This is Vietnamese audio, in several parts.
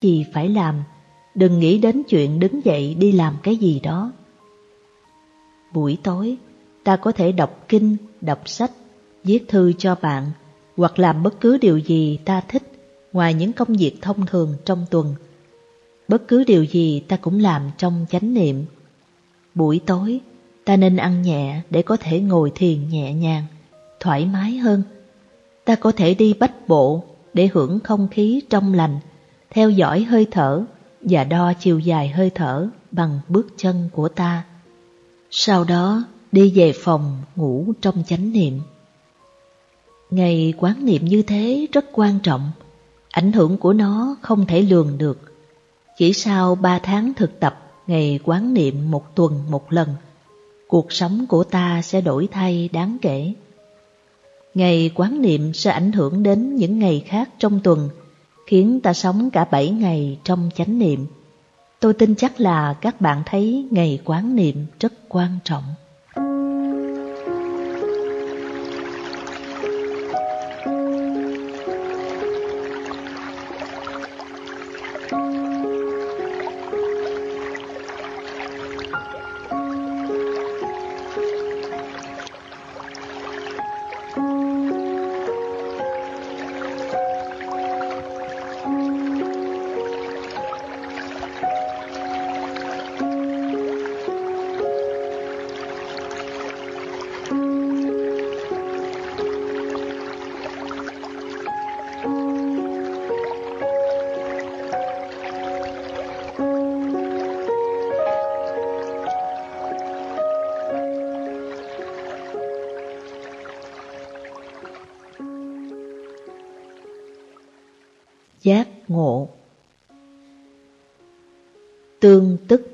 gì phải làm, đừng nghĩ đến chuyện đứng dậy đi làm cái gì đó. Buổi tối, ta có thể đọc kinh, đọc sách, viết thư cho bạn, hoặc làm bất cứ điều gì ta thích ngoài những công việc thông thường trong tuần. Bất cứ điều gì ta cũng làm trong chánh niệm. Buổi tối, ta nên ăn nhẹ để có thể ngồi thiền nhẹ nhàng, thoải mái hơn. Ta có thể đi bách bộ để hưởng không khí trong lành, theo dõi hơi thở và đo chiều dài hơi thở bằng bước chân của ta. Sau đó đi về phòng ngủ trong chánh niệm. Ngày quán niệm như thế rất quan trọng, ảnh hưởng của nó không thể lường được. Chỉ sau ba tháng thực tập ngày quán niệm một tuần một lần, cuộc sống của ta sẽ đổi thay đáng kể. Ngày quán niệm sẽ ảnh hưởng đến những ngày khác trong tuần, khiến ta sống cả bảy ngày trong chánh niệm. Tôi tin chắc là các bạn thấy ngày quán niệm rất quan trọng. Giác ngộ. Tương tức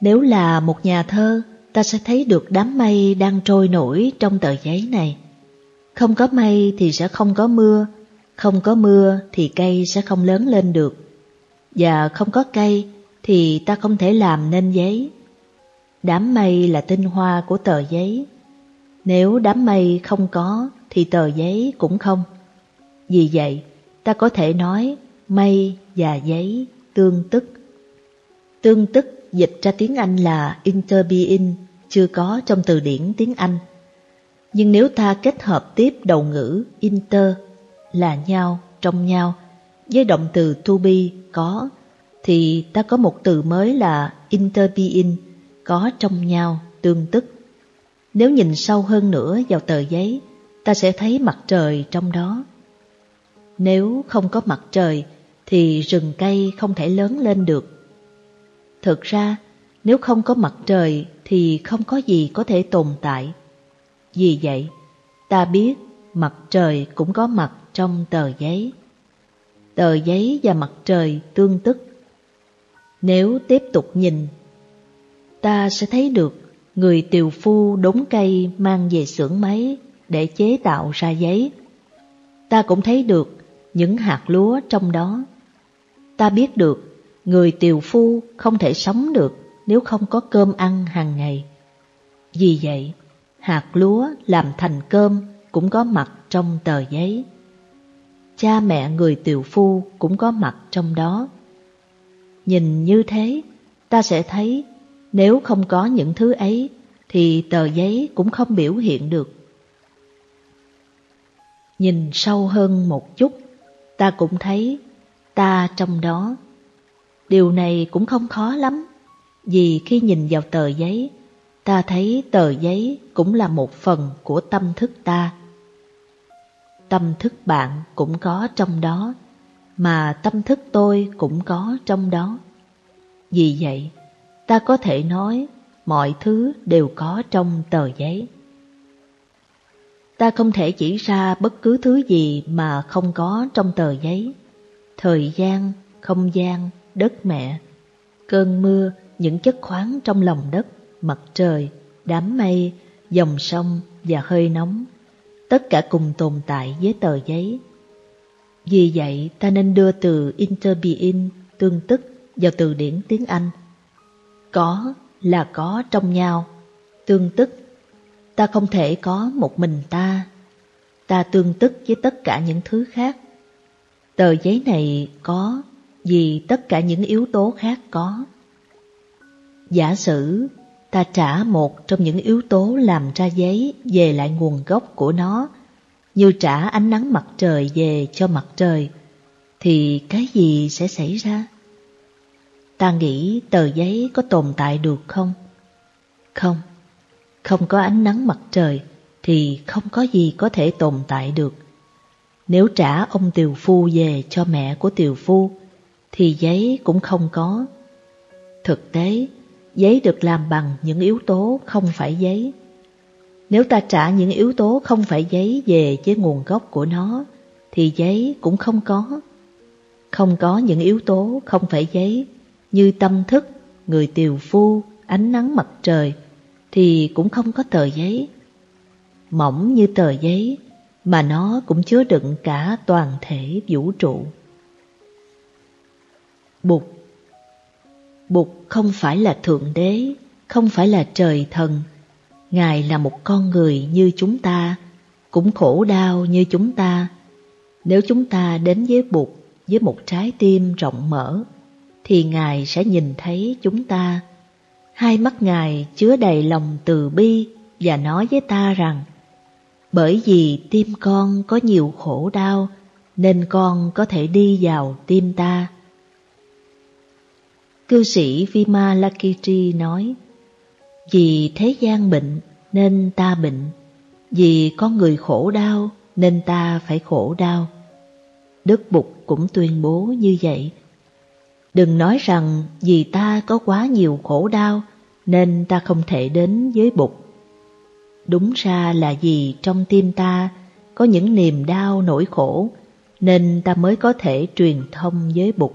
Nếu là một nhà thơ, ta sẽ thấy được đám mây đang trôi nổi trong tờ giấy này. Không có mây thì sẽ không có mưa, không có mưa thì cây sẽ không lớn lên được. Và không có cây thì ta không thể làm nên giấy. Đám mây là tinh hoa của tờ giấy. Nếu đám mây không có thì tờ giấy cũng không. Vì vậy, ta có thể nói mây và giấy tương tức. Tương tức dịch ra tiếng Anh là interbeing, chưa có trong từ điển tiếng Anh. Nhưng nếu ta kết hợp tiếp đầu ngữ inter là nhau, trong nhau với động từ to be có thì ta có một từ mới là interbeing có trong nhau, tương tức. Nếu nhìn sâu hơn nữa vào tờ giấy, ta sẽ thấy mặt trời trong đó. Nếu không có mặt trời thì rừng cây không thể lớn lên được. Thực ra, nếu không có mặt trời thì không có gì có thể tồn tại. Vì vậy, ta biết mặt trời cũng có mặt trong tờ giấy. Tờ giấy và mặt trời tương tức. Nếu tiếp tục nhìn, ta sẽ thấy được người tiều phu đốn cây mang về xưởng máy để chế tạo ra giấy. Ta cũng thấy được những hạt lúa trong đó. Ta biết được người tiều phu không thể sống được nếu không có cơm ăn hàng ngày. Vì vậy, hạt lúa làm thành cơm cũng có mặt trong tờ giấy. Cha mẹ người tiều phu cũng có mặt trong đó. Nhìn như thế, ta sẽ thấy nếu không có những thứ ấy thì tờ giấy cũng không biểu hiện được. Nhìn sâu hơn một chút, ta cũng thấy ta trong đó. Điều này cũng không khó lắm, vì khi nhìn vào tờ giấy, ta thấy tờ giấy cũng là một phần của tâm thức ta. Tâm thức bạn cũng có trong đó, mà tâm thức tôi cũng có trong đó. Vì vậy, ta có thể nói mọi thứ đều có trong tờ giấy. Ta không thể chỉ ra bất cứ thứ gì mà không có trong tờ giấy. Thời gian, không gian, đất mẹ, cơn mưa, những chất khoáng trong lòng đất, mặt trời, đám mây, dòng sông và hơi nóng, tất cả cùng tồn tại với tờ giấy. Vì vậy, ta nên đưa từ interbeing, tương tức, vào từ điển tiếng Anh. Có là có trong nhau, tương tức Ta không thể có một mình ta. Ta tương tức với tất cả những thứ khác. Tờ giấy này có vì tất cả những yếu tố khác có. Giả sử ta trả một trong những yếu tố làm ra giấy về lại nguồn gốc của nó, như trả ánh nắng mặt trời về cho mặt trời, thì cái gì sẽ xảy ra? Ta nghĩ tờ giấy có tồn tại được không? Không, không có ánh nắng mặt trời thì không có gì có thể tồn tại được. Nếu trả ông tiều phu về cho mẹ của tiều phu, thì giấy cũng không có. Thực tế, giấy được làm bằng những yếu tố không phải giấy. Nếu ta trả những yếu tố không phải giấy về với nguồn gốc của nó, thì giấy cũng không có. Không có những yếu tố không phải giấy như tâm thức, người tiều phu, ánh nắng mặt trời, thì cũng không có tờ giấy. Mỏng như tờ giấy, mà nó cũng chứa đựng cả toàn thể vũ trụ. Bụt Bụt không phải là Thượng Đế, không phải là trời thần. Ngài là một con người như chúng ta, cũng khổ đau như chúng ta. Nếu chúng ta đến với Bụt với một trái tim rộng mở, thì Ngài sẽ nhìn thấy chúng ta. Hai mắt Ngài chứa đầy lòng từ bi và nói với ta rằng bởi vì tim con có nhiều khổ đau nên con có thể đi vào tim ta. Cư sĩ Vimalakirti nói, vì thế gian bệnh nên ta bệnh, vì con người khổ đau nên ta phải khổ đau. Đức Bụt cũng tuyên bố như vậy. Đừng nói rằng vì ta có quá nhiều khổ đau, nên ta không thể đến với Bụt. Đúng ra là vì trong tim ta có những niềm đau nỗi khổ, nên ta mới có thể truyền thông với Bụt.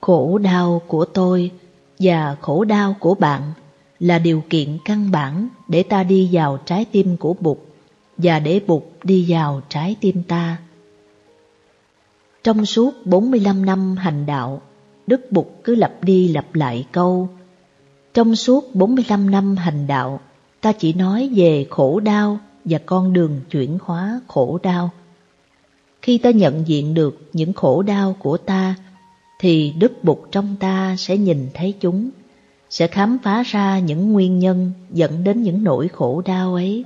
Khổ đau của tôi và khổ đau của bạn là điều kiện căn bản để ta đi vào trái tim của Bụt và để Bụt đi vào trái tim ta. Trong suốt 45 năm hành đạo, Đức Bụt cứ lặp đi lặp lại câu Trong suốt 45 năm hành đạo, ta chỉ nói về khổ đau và con đường chuyển hóa khổ đau. Khi ta nhận diện được những khổ đau của ta, thì Đức Bụt trong ta sẽ nhìn thấy chúng, sẽ khám phá ra những nguyên nhân dẫn đến những nỗi khổ đau ấy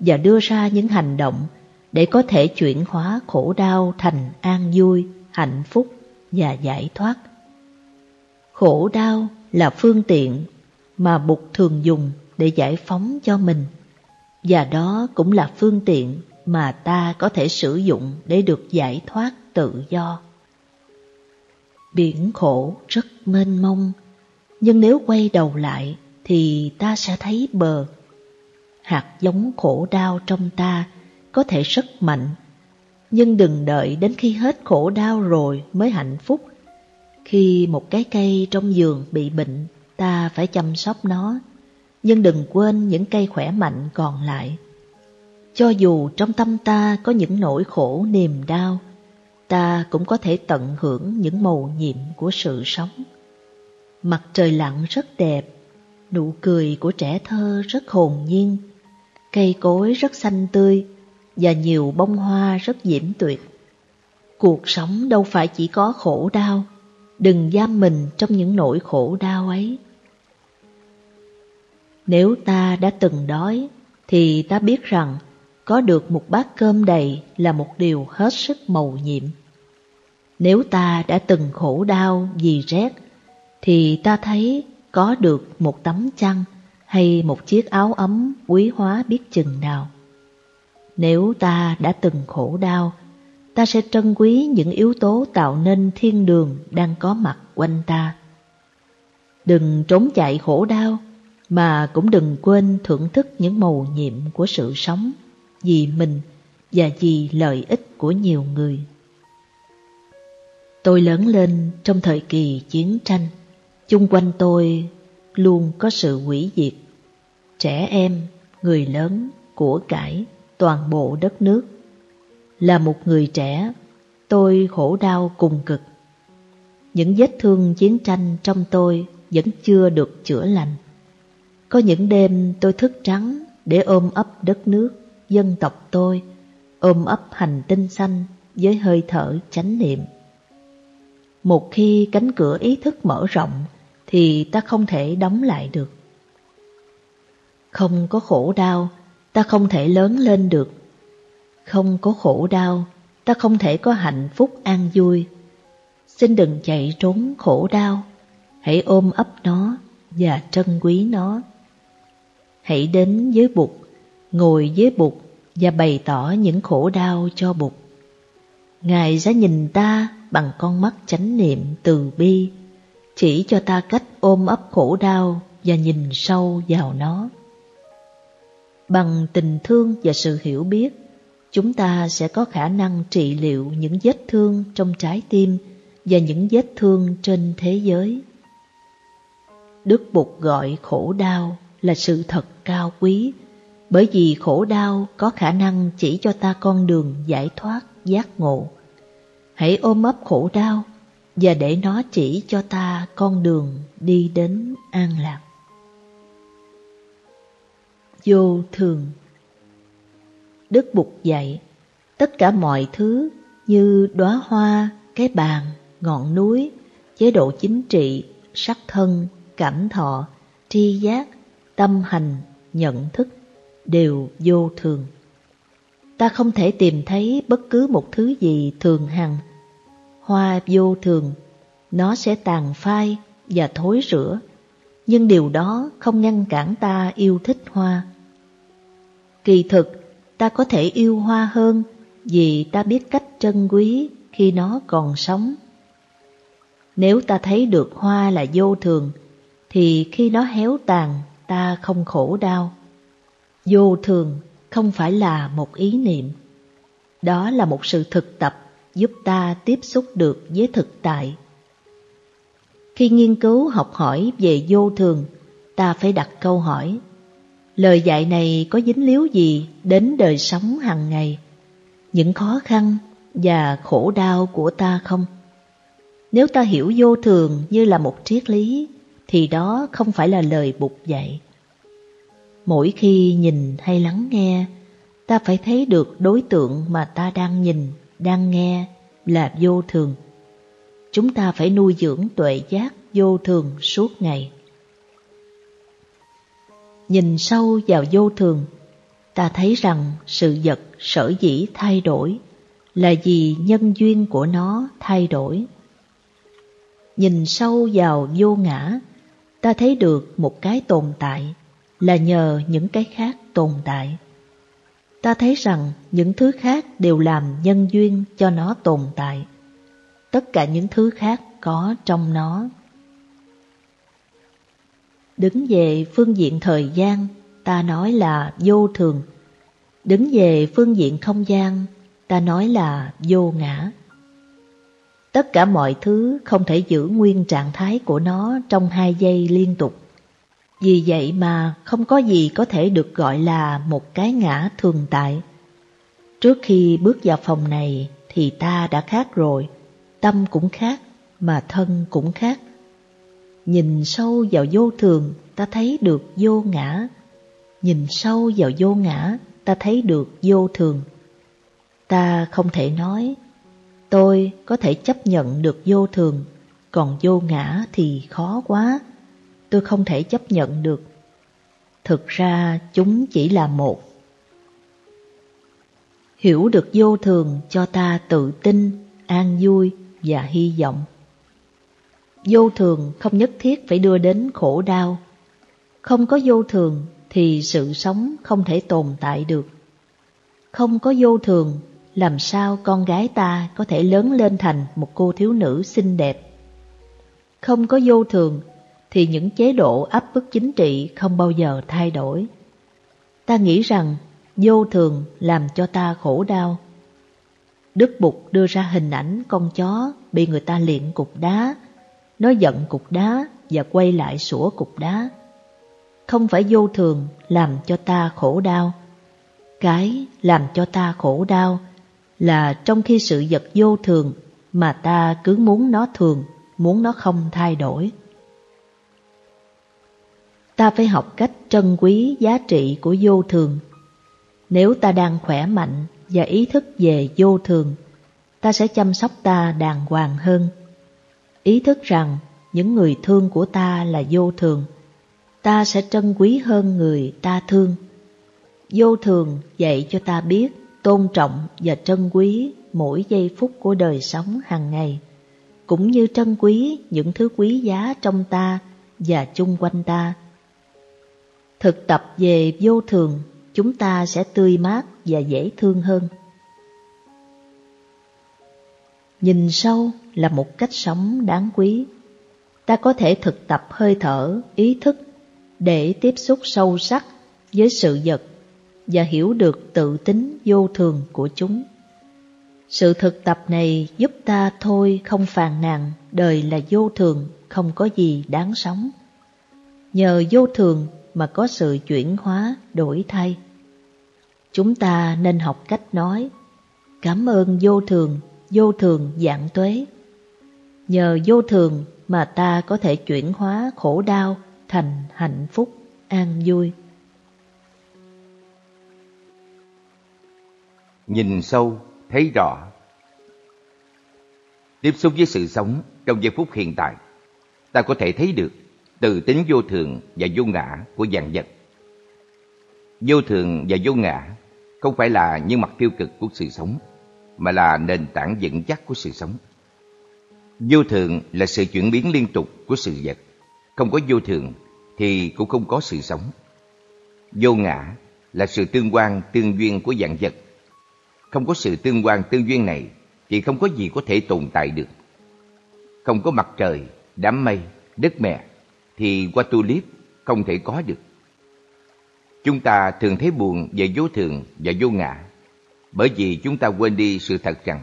và đưa ra những hành động để có thể chuyển hóa khổ đau thành an vui, hạnh phúc và giải thoát. Khổ đau là phương tiện mà Bụt thường dùng để giải phóng cho mình, và đó cũng là phương tiện mà ta có thể sử dụng để được giải thoát tự do. Biển khổ rất mênh mông, nhưng nếu quay đầu lại thì ta sẽ thấy bờ. Hạt giống khổ đau trong ta có thể rất mạnh, nhưng đừng đợi đến khi hết khổ đau rồi mới hạnh phúc. Khi một cái cây trong giường bị bệnh, ta phải chăm sóc nó, nhưng đừng quên những cây khỏe mạnh còn lại. Cho dù trong tâm ta có những nỗi khổ niềm đau, ta cũng có thể tận hưởng những màu nhiệm của sự sống. Mặt trời lặn rất đẹp, nụ cười của trẻ thơ rất hồn nhiên, cây cối rất xanh tươi và nhiều bông hoa rất diễm tuyệt. Cuộc sống đâu phải chỉ có khổ đau, đừng giam mình trong những nỗi khổ đau ấy. Nếu ta đã từng đói, thì ta biết rằng có được một bát cơm đầy là một điều hết sức mầu nhiệm. Nếu ta đã từng khổ đau vì rét, thì ta thấy có được một tấm chăn hay một chiếc áo ấm quý hóa biết chừng nào. Nếu ta đã từng khổ đau, ta sẽ trân quý những yếu tố tạo nên thiên đường đang có mặt quanh ta. Đừng trốn chạy khổ đau, mà cũng đừng quên thưởng thức những màu nhiệm của sự sống vì mình và vì lợi ích của nhiều người. Tôi lớn lên trong thời kỳ chiến tranh, chung quanh tôi luôn có sự hủy diệt. Trẻ em, người lớn, của cải, toàn bộ đất nước. Là một người trẻ, tôi khổ đau cùng cực. Những vết thương chiến tranh trong tôi vẫn chưa được chữa lành. Có những đêm tôi thức trắng để ôm ấp đất nước, dân tộc tôi, ôm ấp hành tinh xanh với hơi thở chánh niệm. Một khi cánh cửa ý thức mở rộng thì ta không thể đóng lại được. Không có khổ đau, ta không thể lớn lên được. Không có khổ đau, ta không thể có hạnh phúc an vui. Xin đừng chạy trốn khổ đau, hãy ôm ấp nó và trân quý nó. Hãy đến với Bụt, ngồi với Bụt và bày tỏ những khổ đau cho Bụt. Ngài sẽ nhìn ta bằng con mắt chánh niệm từ bi, chỉ cho ta cách ôm ấp khổ đau và nhìn sâu vào nó. Bằng tình thương và sự hiểu biết, chúng ta sẽ có khả năng trị liệu những vết thương trong trái tim và những vết thương trên thế giới. Đức Bụt gọi khổ đau là sự thật cao quý, bởi vì khổ đau có khả năng chỉ cho ta con đường giải thoát, giác ngộ. Hãy ôm ấp khổ đau và để nó chỉ cho ta con đường đi đến an lạc. Vô thường Đức Bụt dạy, tất cả mọi thứ như đóa hoa, cái bàn, ngọn núi, chế độ chính trị, sắc thân, cảm thọ, tri giác, tâm hành, nhận thức đều vô thường. Ta không thể tìm thấy bất cứ một thứ gì thường hằng. Hoa vô thường, nó sẽ tàn phai và thối rữa, nhưng điều đó không ngăn cản ta yêu thích hoa. Kỳ thực, ta có thể yêu hoa hơn vì ta biết cách trân quý khi nó còn sống. Nếu ta thấy được hoa là vô thường, thì khi nó héo tàn ta không khổ đau. Vô thường không phải là một ý niệm. Đó là một sự thực tập giúp ta tiếp xúc được với thực tại. Khi nghiên cứu học hỏi về vô thường, ta phải đặt câu hỏi. Lời dạy này có dính líu gì đến đời sống hàng ngày, những khó khăn và khổ đau của ta không? Nếu ta hiểu vô thường như là một triết lý, thì đó không phải là lời Bụt dạy. Mỗi khi nhìn hay lắng nghe, ta phải thấy được đối tượng mà ta đang nhìn, đang nghe là vô thường. Chúng ta phải nuôi dưỡng tuệ giác vô thường suốt ngày. Nhìn sâu vào vô thường, ta thấy rằng sự vật sở dĩ thay đổi là vì nhân duyên của nó thay đổi. Nhìn sâu vào vô ngã, ta thấy được một cái tồn tại là nhờ những cái khác tồn tại. Ta thấy rằng những thứ khác đều làm nhân duyên cho nó tồn tại. Tất cả những thứ khác có trong nó. Đứng về phương diện thời gian, ta nói là vô thường. Đứng về phương diện không gian, ta nói là vô ngã. Tất cả mọi thứ không thể giữ nguyên trạng thái của nó trong hai giây liên tục. Vì vậy mà không có gì có thể được gọi là một cái ngã thường tại. Trước khi bước vào phòng này thì ta đã khác rồi, tâm cũng khác, mà thân cũng khác. Nhìn sâu vào vô thường, ta thấy được vô ngã. Nhìn sâu vào vô ngã, ta thấy được vô thường. Ta không thể nói, tôi có thể chấp nhận được vô thường, còn vô ngã thì khó quá tôi không thể chấp nhận được. Thực ra chúng chỉ là một. Hiểu được vô thường cho ta tự tin, an vui và hy vọng. Vô thường không nhất thiết phải đưa đến khổ đau. Không có vô thường thì sự sống không thể tồn tại được. Không có vô thường, làm sao con gái ta có thể lớn lên thành một cô thiếu nữ xinh đẹp? Không có vô thường thì những chế độ áp bức chính trị không bao giờ thay đổi. Ta nghĩ rằng vô thường làm cho ta khổ đau. Đức Bụt đưa ra hình ảnh con chó bị người ta liện cục đá, nó giận cục đá và quay lại sủa cục đá. Không phải vô thường làm cho ta khổ đau. Cái làm cho ta khổ đau là trong khi sự vật vô thường mà ta cứ muốn nó thường, muốn nó không thay đổi. Ta phải học cách trân quý giá trị của vô thường. Nếu ta đang khỏe mạnh và ý thức về vô thường, ta sẽ chăm sóc ta đàng hoàng hơn ý thức rằng những người thương của ta là vô thường, ta sẽ trân quý hơn người ta thương. Vô thường dạy cho ta biết tôn trọng và trân quý mỗi giây phút của đời sống hàng ngày, cũng như trân quý những thứ quý giá trong ta và chung quanh ta. Thực tập về vô thường, chúng ta sẽ tươi mát và dễ thương hơn. Nhìn sâu là một cách sống đáng quý. Ta có thể thực tập hơi thở, ý thức để tiếp xúc sâu sắc với sự vật và hiểu được tự tính vô thường của chúng. Sự thực tập này giúp ta thôi không phàn nàn đời là vô thường, không có gì đáng sống. Nhờ vô thường mà có sự chuyển hóa, đổi thay. Chúng ta nên học cách nói, cảm ơn vô thường, vô thường dạng tuế. Nhờ vô thường mà ta có thể chuyển hóa khổ đau thành hạnh phúc, an vui. Nhìn sâu, thấy rõ. Tiếp xúc với sự sống trong giây phút hiện tại, ta có thể thấy được từ tính vô thường và vô ngã của dạng vật. Vô thường và vô ngã không phải là những mặt tiêu cực của sự sống, mà là nền tảng vững chắc của sự sống. Vô thường là sự chuyển biến liên tục của sự vật. Không có vô thường thì cũng không có sự sống. Vô ngã là sự tương quan tương duyên của dạng vật. Không có sự tương quan tương duyên này thì không có gì có thể tồn tại được. Không có mặt trời, đám mây, đất mẹ thì qua tulip không thể có được. Chúng ta thường thấy buồn về vô thường và vô ngã bởi vì chúng ta quên đi sự thật rằng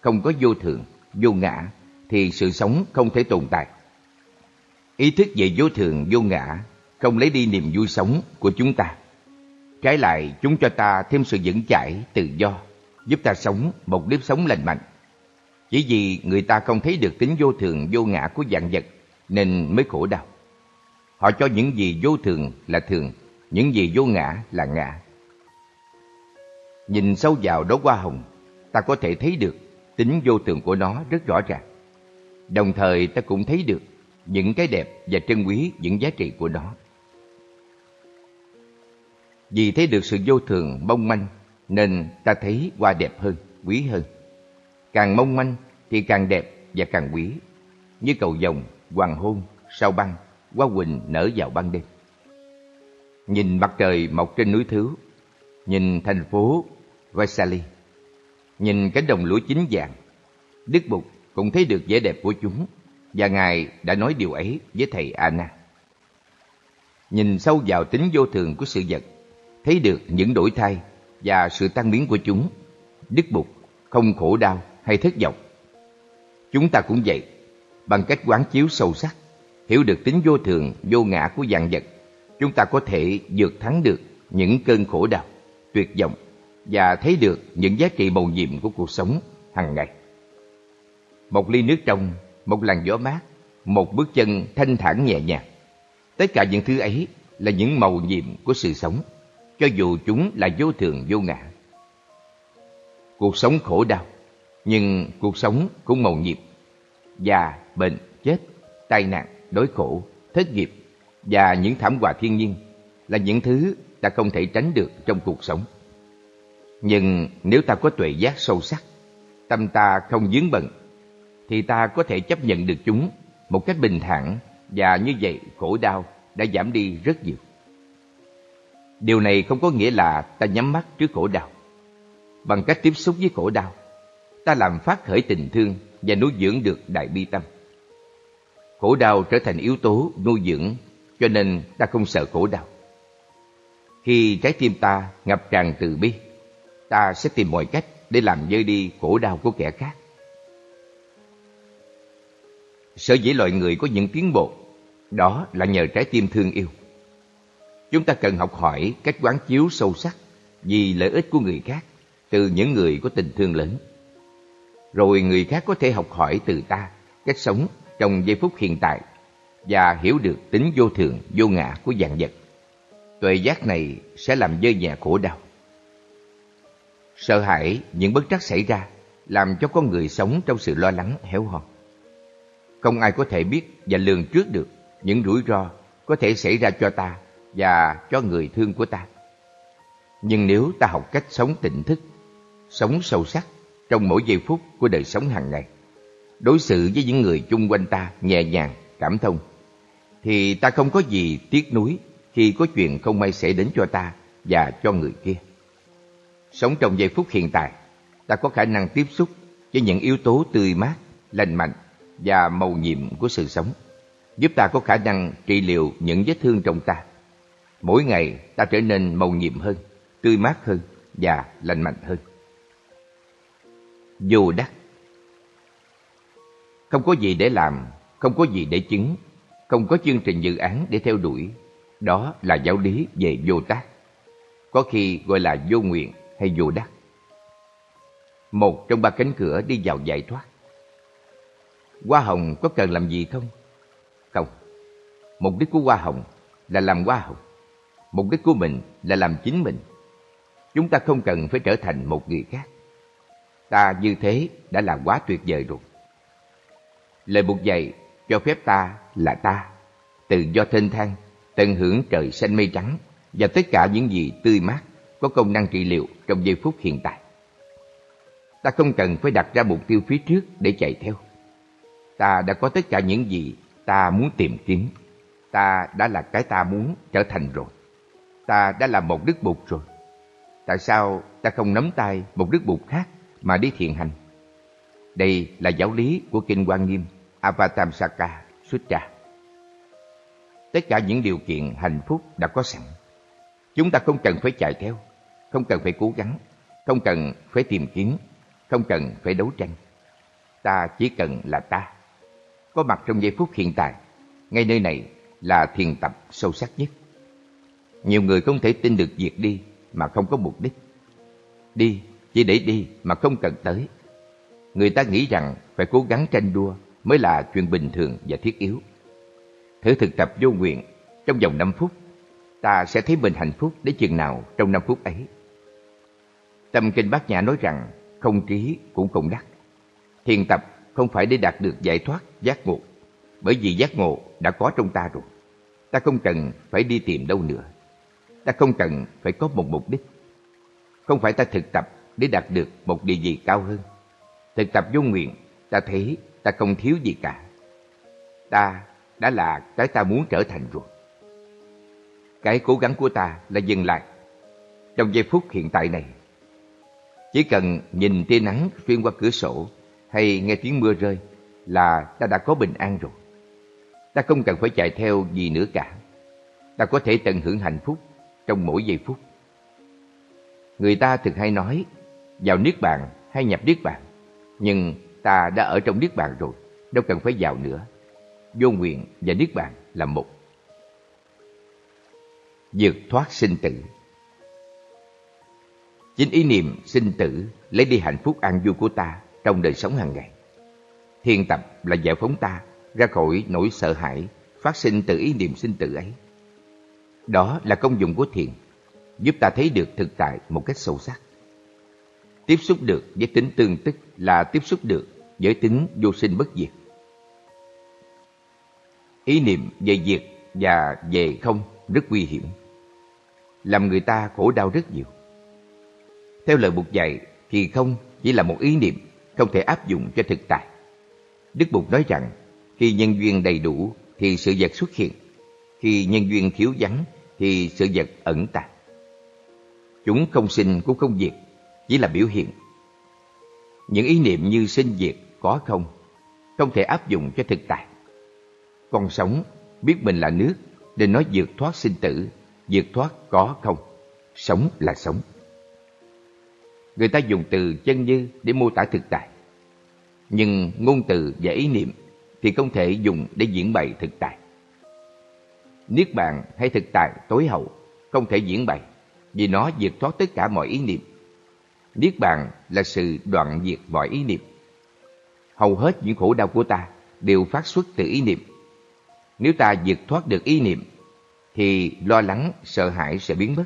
không có vô thường, vô ngã thì sự sống không thể tồn tại. Ý thức về vô thường, vô ngã không lấy đi niềm vui sống của chúng ta. Trái lại, chúng cho ta thêm sự vững chãi, tự do, giúp ta sống một nếp sống lành mạnh. Chỉ vì người ta không thấy được tính vô thường, vô ngã của dạng vật nên mới khổ đau. Họ cho những gì vô thường là thường, những gì vô ngã là ngã. Nhìn sâu vào đó hoa hồng, ta có thể thấy được tính vô thường của nó rất rõ ràng. Đồng thời ta cũng thấy được những cái đẹp và trân quý những giá trị của nó. Vì thấy được sự vô thường mong manh nên ta thấy hoa đẹp hơn, quý hơn. Càng mong manh thì càng đẹp và càng quý, như cầu vồng, hoàng hôn, sao băng, hoa quỳnh nở vào ban đêm. Nhìn mặt trời mọc trên núi Thứ, nhìn thành phố Vaisali, nhìn cánh đồng lúa chín vàng, Đức Bụt cũng thấy được vẻ đẹp của chúng và Ngài đã nói điều ấy với thầy Anna. Nhìn sâu vào tính vô thường của sự vật, thấy được những đổi thay và sự tăng biến của chúng, Đức Bụt không khổ đau hay thất vọng. Chúng ta cũng vậy, bằng cách quán chiếu sâu sắc, hiểu được tính vô thường, vô ngã của dạng vật, chúng ta có thể vượt thắng được những cơn khổ đau, tuyệt vọng và thấy được những giá trị màu nhiệm của cuộc sống hàng ngày. Một ly nước trong, một làn gió mát, một bước chân thanh thản nhẹ nhàng. Tất cả những thứ ấy là những màu nhiệm của sự sống, cho dù chúng là vô thường vô ngã. Cuộc sống khổ đau, nhưng cuộc sống cũng màu nhiệm. Già, bệnh, chết, tai nạn, đói khổ, thất nghiệp và những thảm họa thiên nhiên là những thứ ta không thể tránh được trong cuộc sống. Nhưng nếu ta có tuệ giác sâu sắc, tâm ta không dướng bận, thì ta có thể chấp nhận được chúng một cách bình thản và như vậy khổ đau đã giảm đi rất nhiều. Điều này không có nghĩa là ta nhắm mắt trước khổ đau. Bằng cách tiếp xúc với khổ đau, ta làm phát khởi tình thương và nuôi dưỡng được đại bi tâm. Khổ đau trở thành yếu tố nuôi dưỡng, cho nên ta không sợ khổ đau. Khi trái tim ta ngập tràn từ bi, ta sẽ tìm mọi cách để làm dơi đi khổ đau của kẻ khác. Sở dĩ loài người có những tiến bộ, đó là nhờ trái tim thương yêu. Chúng ta cần học hỏi cách quán chiếu sâu sắc vì lợi ích của người khác từ những người có tình thương lớn. Rồi người khác có thể học hỏi từ ta cách sống trong giây phút hiện tại và hiểu được tính vô thường, vô ngã của dạng vật. Tuệ giác này sẽ làm dơ nhà khổ đau. Sợ hãi những bất trắc xảy ra làm cho con người sống trong sự lo lắng héo hon. Không ai có thể biết và lường trước được những rủi ro có thể xảy ra cho ta và cho người thương của ta. Nhưng nếu ta học cách sống tỉnh thức, sống sâu sắc trong mỗi giây phút của đời sống hàng ngày, đối xử với những người chung quanh ta nhẹ nhàng, cảm thông, thì ta không có gì tiếc nuối khi có chuyện không may xảy đến cho ta và cho người kia. Sống trong giây phút hiện tại, ta có khả năng tiếp xúc với những yếu tố tươi mát, lành mạnh và màu nhiệm của sự sống, giúp ta có khả năng trị liệu những vết thương trong ta. Mỗi ngày ta trở nên màu nhiệm hơn, tươi mát hơn và lành mạnh hơn. Vô đắc Không có gì để làm, không có gì để chứng, không có chương trình dự án để theo đuổi. Đó là giáo lý về vô tác. Có khi gọi là vô nguyện hay vô đắc. Một trong ba cánh cửa đi vào giải thoát. Hoa hồng có cần làm gì không? Không. Mục đích của hoa hồng là làm hoa hồng. Mục đích của mình là làm chính mình. Chúng ta không cần phải trở thành một người khác. Ta như thế đã là quá tuyệt vời rồi. Lời buộc dạy cho phép ta là ta, tự do thênh thang, tận hưởng trời xanh mây trắng và tất cả những gì tươi mát có công năng trị liệu trong giây phút hiện tại. Ta không cần phải đặt ra mục tiêu phía trước để chạy theo. Ta đã có tất cả những gì ta muốn tìm kiếm. Ta đã là cái ta muốn trở thành rồi. Ta đã là một đức bụt rồi. Tại sao ta không nắm tay một đức bụt khác mà đi thiền hành? Đây là giáo lý của Kinh Quan Nghiêm, Avatamsaka Sutra. Tất cả những điều kiện hạnh phúc đã có sẵn. Chúng ta không cần phải chạy theo, không cần phải cố gắng, không cần phải tìm kiếm, không cần phải đấu tranh. Ta chỉ cần là ta. Có mặt trong giây phút hiện tại, ngay nơi này là thiền tập sâu sắc nhất. Nhiều người không thể tin được việc đi mà không có mục đích. Đi chỉ để đi mà không cần tới. Người ta nghĩ rằng phải cố gắng tranh đua mới là chuyện bình thường và thiết yếu. Thử thực tập vô nguyện trong vòng 5 phút, ta sẽ thấy mình hạnh phúc đến chừng nào trong 5 phút ấy. Tâm Kinh Bát Nhã nói rằng không trí cũng không đắc. Thiền tập không phải để đạt được giải thoát, giác ngộ, bởi vì giác ngộ đã có trong ta rồi. Ta không cần phải đi tìm đâu nữa. Ta không cần phải có một mục đích. Không phải ta thực tập để đạt được một địa vị cao hơn. Thực tập vô nguyện, ta thấy ta không thiếu gì cả. Ta đã là cái ta muốn trở thành rồi. Cái cố gắng của ta là dừng lại trong giây phút hiện tại này. Chỉ cần nhìn tia nắng xuyên qua cửa sổ hay nghe tiếng mưa rơi là ta đã có bình an rồi. Ta không cần phải chạy theo gì nữa cả. Ta có thể tận hưởng hạnh phúc trong mỗi giây phút. Người ta thường hay nói vào Niết Bàn hay nhập Niết Bàn. Nhưng ta đã ở trong Niết Bàn rồi, đâu cần phải vào nữa. Vô nguyện và Niết Bàn là một. Vượt thoát sinh tử Chính ý niệm sinh tử lấy đi hạnh phúc an vui của ta trong đời sống hàng ngày. Thiền tập là giải phóng ta ra khỏi nỗi sợ hãi phát sinh từ ý niệm sinh tử ấy. Đó là công dụng của thiền, giúp ta thấy được thực tại một cách sâu sắc. Tiếp xúc được với tính tương tức là tiếp xúc được với tính vô sinh bất diệt. Ý niệm về diệt và về không rất nguy hiểm, làm người ta khổ đau rất nhiều. Theo lời Bụt dạy thì không chỉ là một ý niệm không thể áp dụng cho thực tại. Đức Bụt nói rằng khi nhân duyên đầy đủ thì sự vật xuất hiện, khi nhân duyên thiếu vắng thì sự vật ẩn tàng. Chúng không sinh cũng không diệt, chỉ là biểu hiện. Những ý niệm như sinh diệt, có không, không thể áp dụng cho thực tại. Con sống, biết mình là nước, nên nói vượt thoát sinh tử, vượt thoát có không. Sống là sống. Người ta dùng từ chân như để mô tả thực tại. Nhưng ngôn từ và ý niệm thì không thể dùng để diễn bày thực tại. Niết bàn hay thực tại tối hậu không thể diễn bày vì nó vượt thoát tất cả mọi ý niệm. Niết bàn là sự đoạn diệt mọi ý niệm. Hầu hết những khổ đau của ta đều phát xuất từ ý niệm. Nếu ta vượt thoát được ý niệm, thì lo lắng, sợ hãi sẽ biến mất.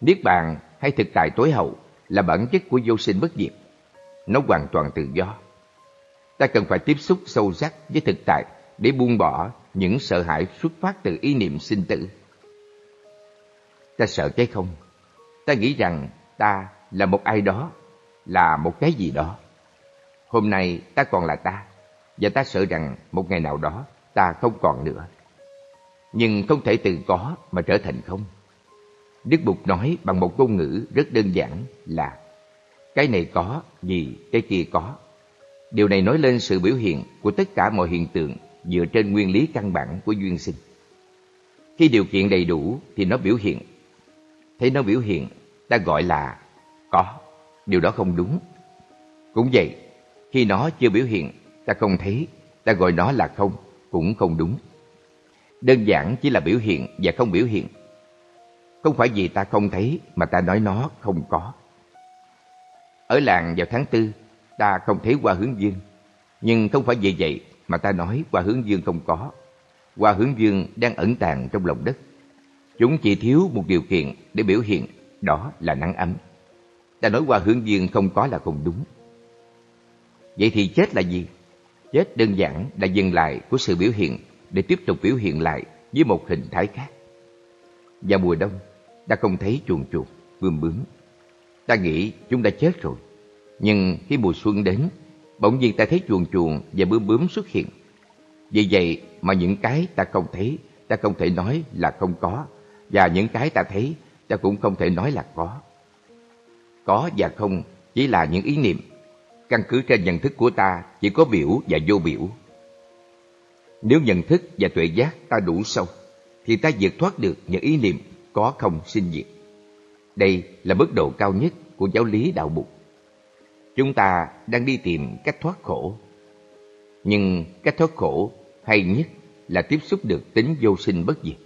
Niết bàn hay thực tại tối hậu là bản chất của vô sinh bất diệt. Nó hoàn toàn tự do. ta cần phải tiếp xúc sâu sắc với thực tại để buông bỏ những sợ hãi xuất phát từ ý niệm sinh tử. Ta sợ cái không. Ta nghĩ rằng ta là một ai đó, là một cái gì đó. Hôm nay ta còn là ta, và ta sợ rằng một ngày nào đó ta không còn nữa. Nhưng không thể từ có mà trở thành không. Đức Bụt nói bằng một ngôn ngữ rất đơn giản là cái này có vì cái kia có. Điều này nói lên sự biểu hiện của tất cả mọi hiện tượng dựa trên nguyên lý căn bản của duyên sinh. Khi điều kiện đầy đủ thì nó biểu hiện. Thấy nó biểu hiện, ta gọi là có. Điều đó không đúng. Cũng vậy, khi nó chưa biểu hiện, ta không thấy, ta gọi nó là không, cũng không đúng. Đơn giản chỉ là biểu hiện và không biểu hiện. Không phải vì ta không thấy mà ta nói nó không có. Ở làng vào tháng tư, ta không thấy qua hướng dương. Nhưng không phải vì vậy mà ta nói qua hướng dương không có. Qua hướng dương đang ẩn tàng trong lòng đất. Chúng chỉ thiếu một điều kiện để biểu hiện, đó là nắng ấm. Ta nói qua hướng dương không có là không đúng. Vậy thì chết là gì? Chết đơn giản là dừng lại của sự biểu hiện để tiếp tục biểu hiện lại với một hình thái khác. Vào mùa đông, ta không thấy chuồn chuột, bướm bướm. Ta nghĩ chúng đã chết rồi. Nhưng khi mùa xuân đến, bỗng nhiên ta thấy chuồn chuồn và bướm bướm xuất hiện. Vì vậy mà những cái ta không thấy, ta không thể nói là không có. Và những cái ta thấy, ta cũng không thể nói là có. Có và không chỉ là những ý niệm. Căn cứ trên nhận thức của ta chỉ có biểu và vô biểu. Nếu nhận thức và tuệ giác ta đủ sâu, thì ta vượt thoát được những ý niệm có không sinh diệt. Đây là mức độ cao nhất của giáo lý đạo Bụt. Chúng ta đang đi tìm cách thoát khổ. Nhưng cách thoát khổ hay nhất là tiếp xúc được tính vô sinh bất diệt.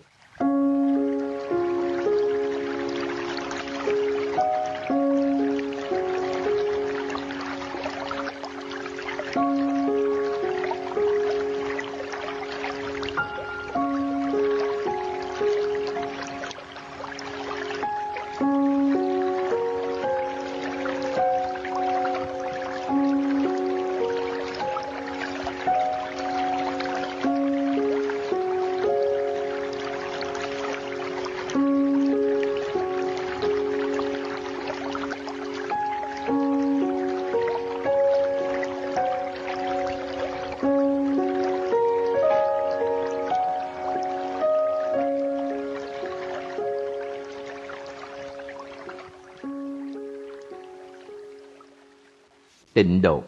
Tịnh độ.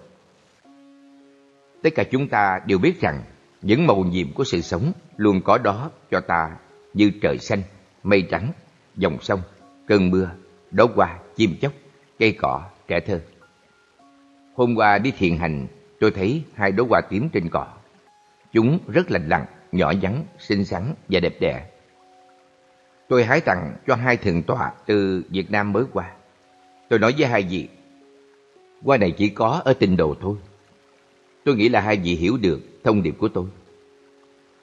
Tất cả chúng ta đều biết rằng những màu nhiệm của sự sống luôn có đó cho ta như trời xanh, mây trắng, dòng sông, cơn mưa, đóa hoa, chim chóc, cây cỏ, trẻ thơ. Hôm qua đi thiền hành, tôi thấy hai đóa hoa tím trên cỏ. Chúng rất lành lặn, nhỏ nhắn, xinh xắn và đẹp đẽ. Tôi hái tặng cho hai thượng tọa từ Việt Nam mới qua. Tôi nói với hai vị, qua này chỉ có ở tinh đồ thôi. Tôi nghĩ là hai vị hiểu được thông điệp của tôi.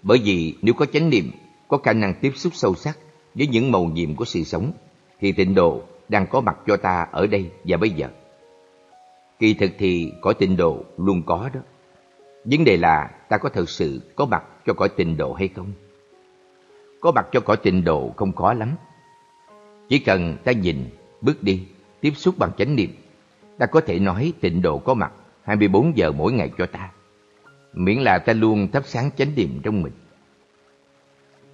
Bởi vì nếu có chánh niệm, có khả năng tiếp xúc sâu sắc với những màu nhiệm của sự sống, thì tịnh độ đang có mặt cho ta ở đây và bây giờ. Kỳ thực thì cõi tịnh độ luôn có đó. Vấn đề là ta có thật sự có mặt cho cõi tịnh độ hay không? Có mặt cho cõi tịnh độ không khó lắm. Chỉ cần ta nhìn, bước đi, tiếp xúc bằng chánh niệm ta có thể nói tịnh độ có mặt 24 giờ mỗi ngày cho ta. Miễn là ta luôn thắp sáng chánh niệm trong mình.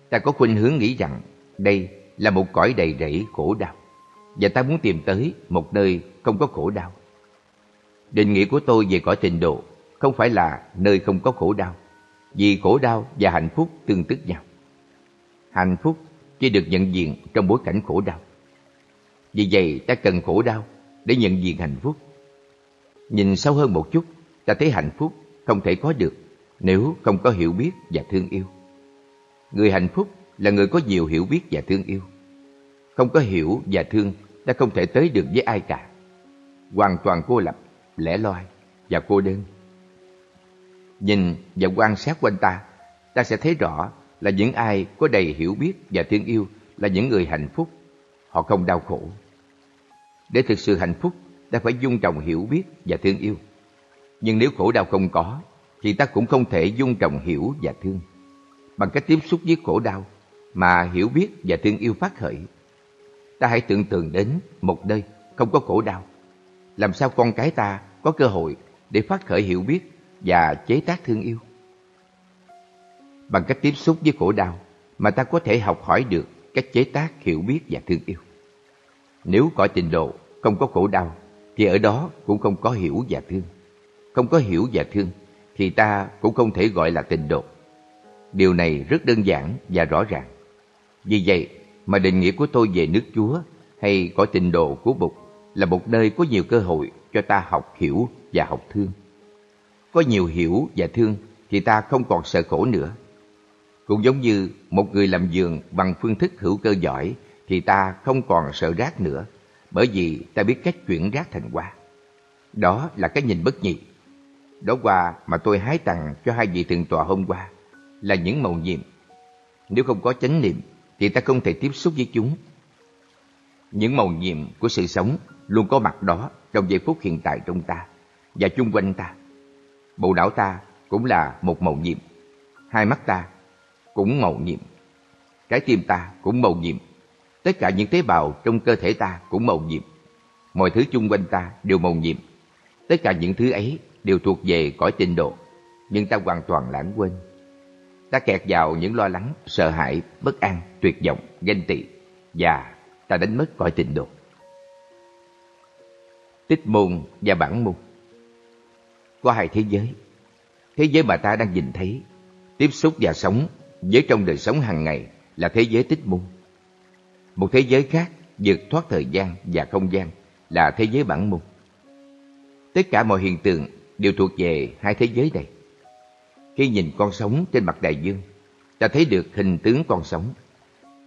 Ta có khuynh hướng nghĩ rằng đây là một cõi đầy rẫy khổ đau và ta muốn tìm tới một nơi không có khổ đau. Định nghĩa của tôi về cõi tịnh độ không phải là nơi không có khổ đau, vì khổ đau và hạnh phúc tương tức nhau. Hạnh phúc chỉ được nhận diện trong bối cảnh khổ đau. Vì vậy ta cần khổ đau để nhận diện hạnh phúc. Nhìn sâu hơn một chút, ta thấy hạnh phúc không thể có được nếu không có hiểu biết và thương yêu. Người hạnh phúc là người có nhiều hiểu biết và thương yêu. Không có hiểu và thương, ta không thể tới được với ai cả. Hoàn toàn cô lập, lẻ loi và cô đơn. Nhìn và quan sát quanh ta, ta sẽ thấy rõ là những ai có đầy hiểu biết và thương yêu là những người hạnh phúc. Họ không đau khổ. Để thực sự hạnh phúc, ta phải dung trồng hiểu biết và thương yêu. Nhưng nếu khổ đau không có, thì ta cũng không thể dung trồng hiểu và thương. Bằng cách tiếp xúc với khổ đau mà hiểu biết và thương yêu phát khởi. Ta hãy tưởng tượng đến một nơi không có khổ đau. Làm sao con cái ta có cơ hội để phát khởi hiểu biết và chế tác thương yêu? Bằng cách tiếp xúc với khổ đau mà ta có thể học hỏi được cách chế tác hiểu biết và thương yêu. Nếu có tình độ không có khổ đau, thì ở đó cũng không có hiểu và thương. Không có hiểu và thương, thì ta cũng không thể gọi là tình độ. Điều này rất đơn giản và rõ ràng. Vì vậy mà định nghĩa của tôi về nước Chúa hay cõi tình độ của Bụt là một nơi có nhiều cơ hội cho ta học hiểu và học thương. Có nhiều hiểu và thương thì ta không còn sợ khổ nữa. Cũng giống như một người làm giường bằng phương thức hữu cơ giỏi thì ta không còn sợ rác nữa, bởi vì ta biết cách chuyển rác thành hoa. Đó là cái nhìn bất nhị. Đó hoa mà tôi hái tặng cho hai vị thượng tọa hôm qua là những màu nhiệm. Nếu không có chánh niệm, thì ta không thể tiếp xúc với chúng. Những màu nhiệm của sự sống luôn có mặt đó trong giây phút hiện tại trong ta và chung quanh ta. Bộ não ta cũng là một màu nhiệm. Hai mắt ta cũng màu nhiệm. Trái tim ta cũng màu nhiệm. Tất cả những tế bào trong cơ thể ta cũng màu nhiệm. Mọi thứ chung quanh ta đều màu nhiệm. Tất cả những thứ ấy đều thuộc về cõi tinh độ, nhưng ta hoàn toàn lãng quên. Ta kẹt vào những lo lắng, sợ hãi, bất an, tuyệt vọng, ganh tị và ta đánh mất cõi tình độ. Tích môn và bản môn Có hai thế giới. Thế giới mà ta đang nhìn thấy, tiếp xúc và sống với trong đời sống hàng ngày là thế giới tích môn. Một thế giới khác vượt thoát thời gian và không gian là thế giới bản môn. Tất cả mọi hiện tượng đều thuộc về hai thế giới này. Khi nhìn con sống trên mặt đại dương, ta thấy được hình tướng con sống.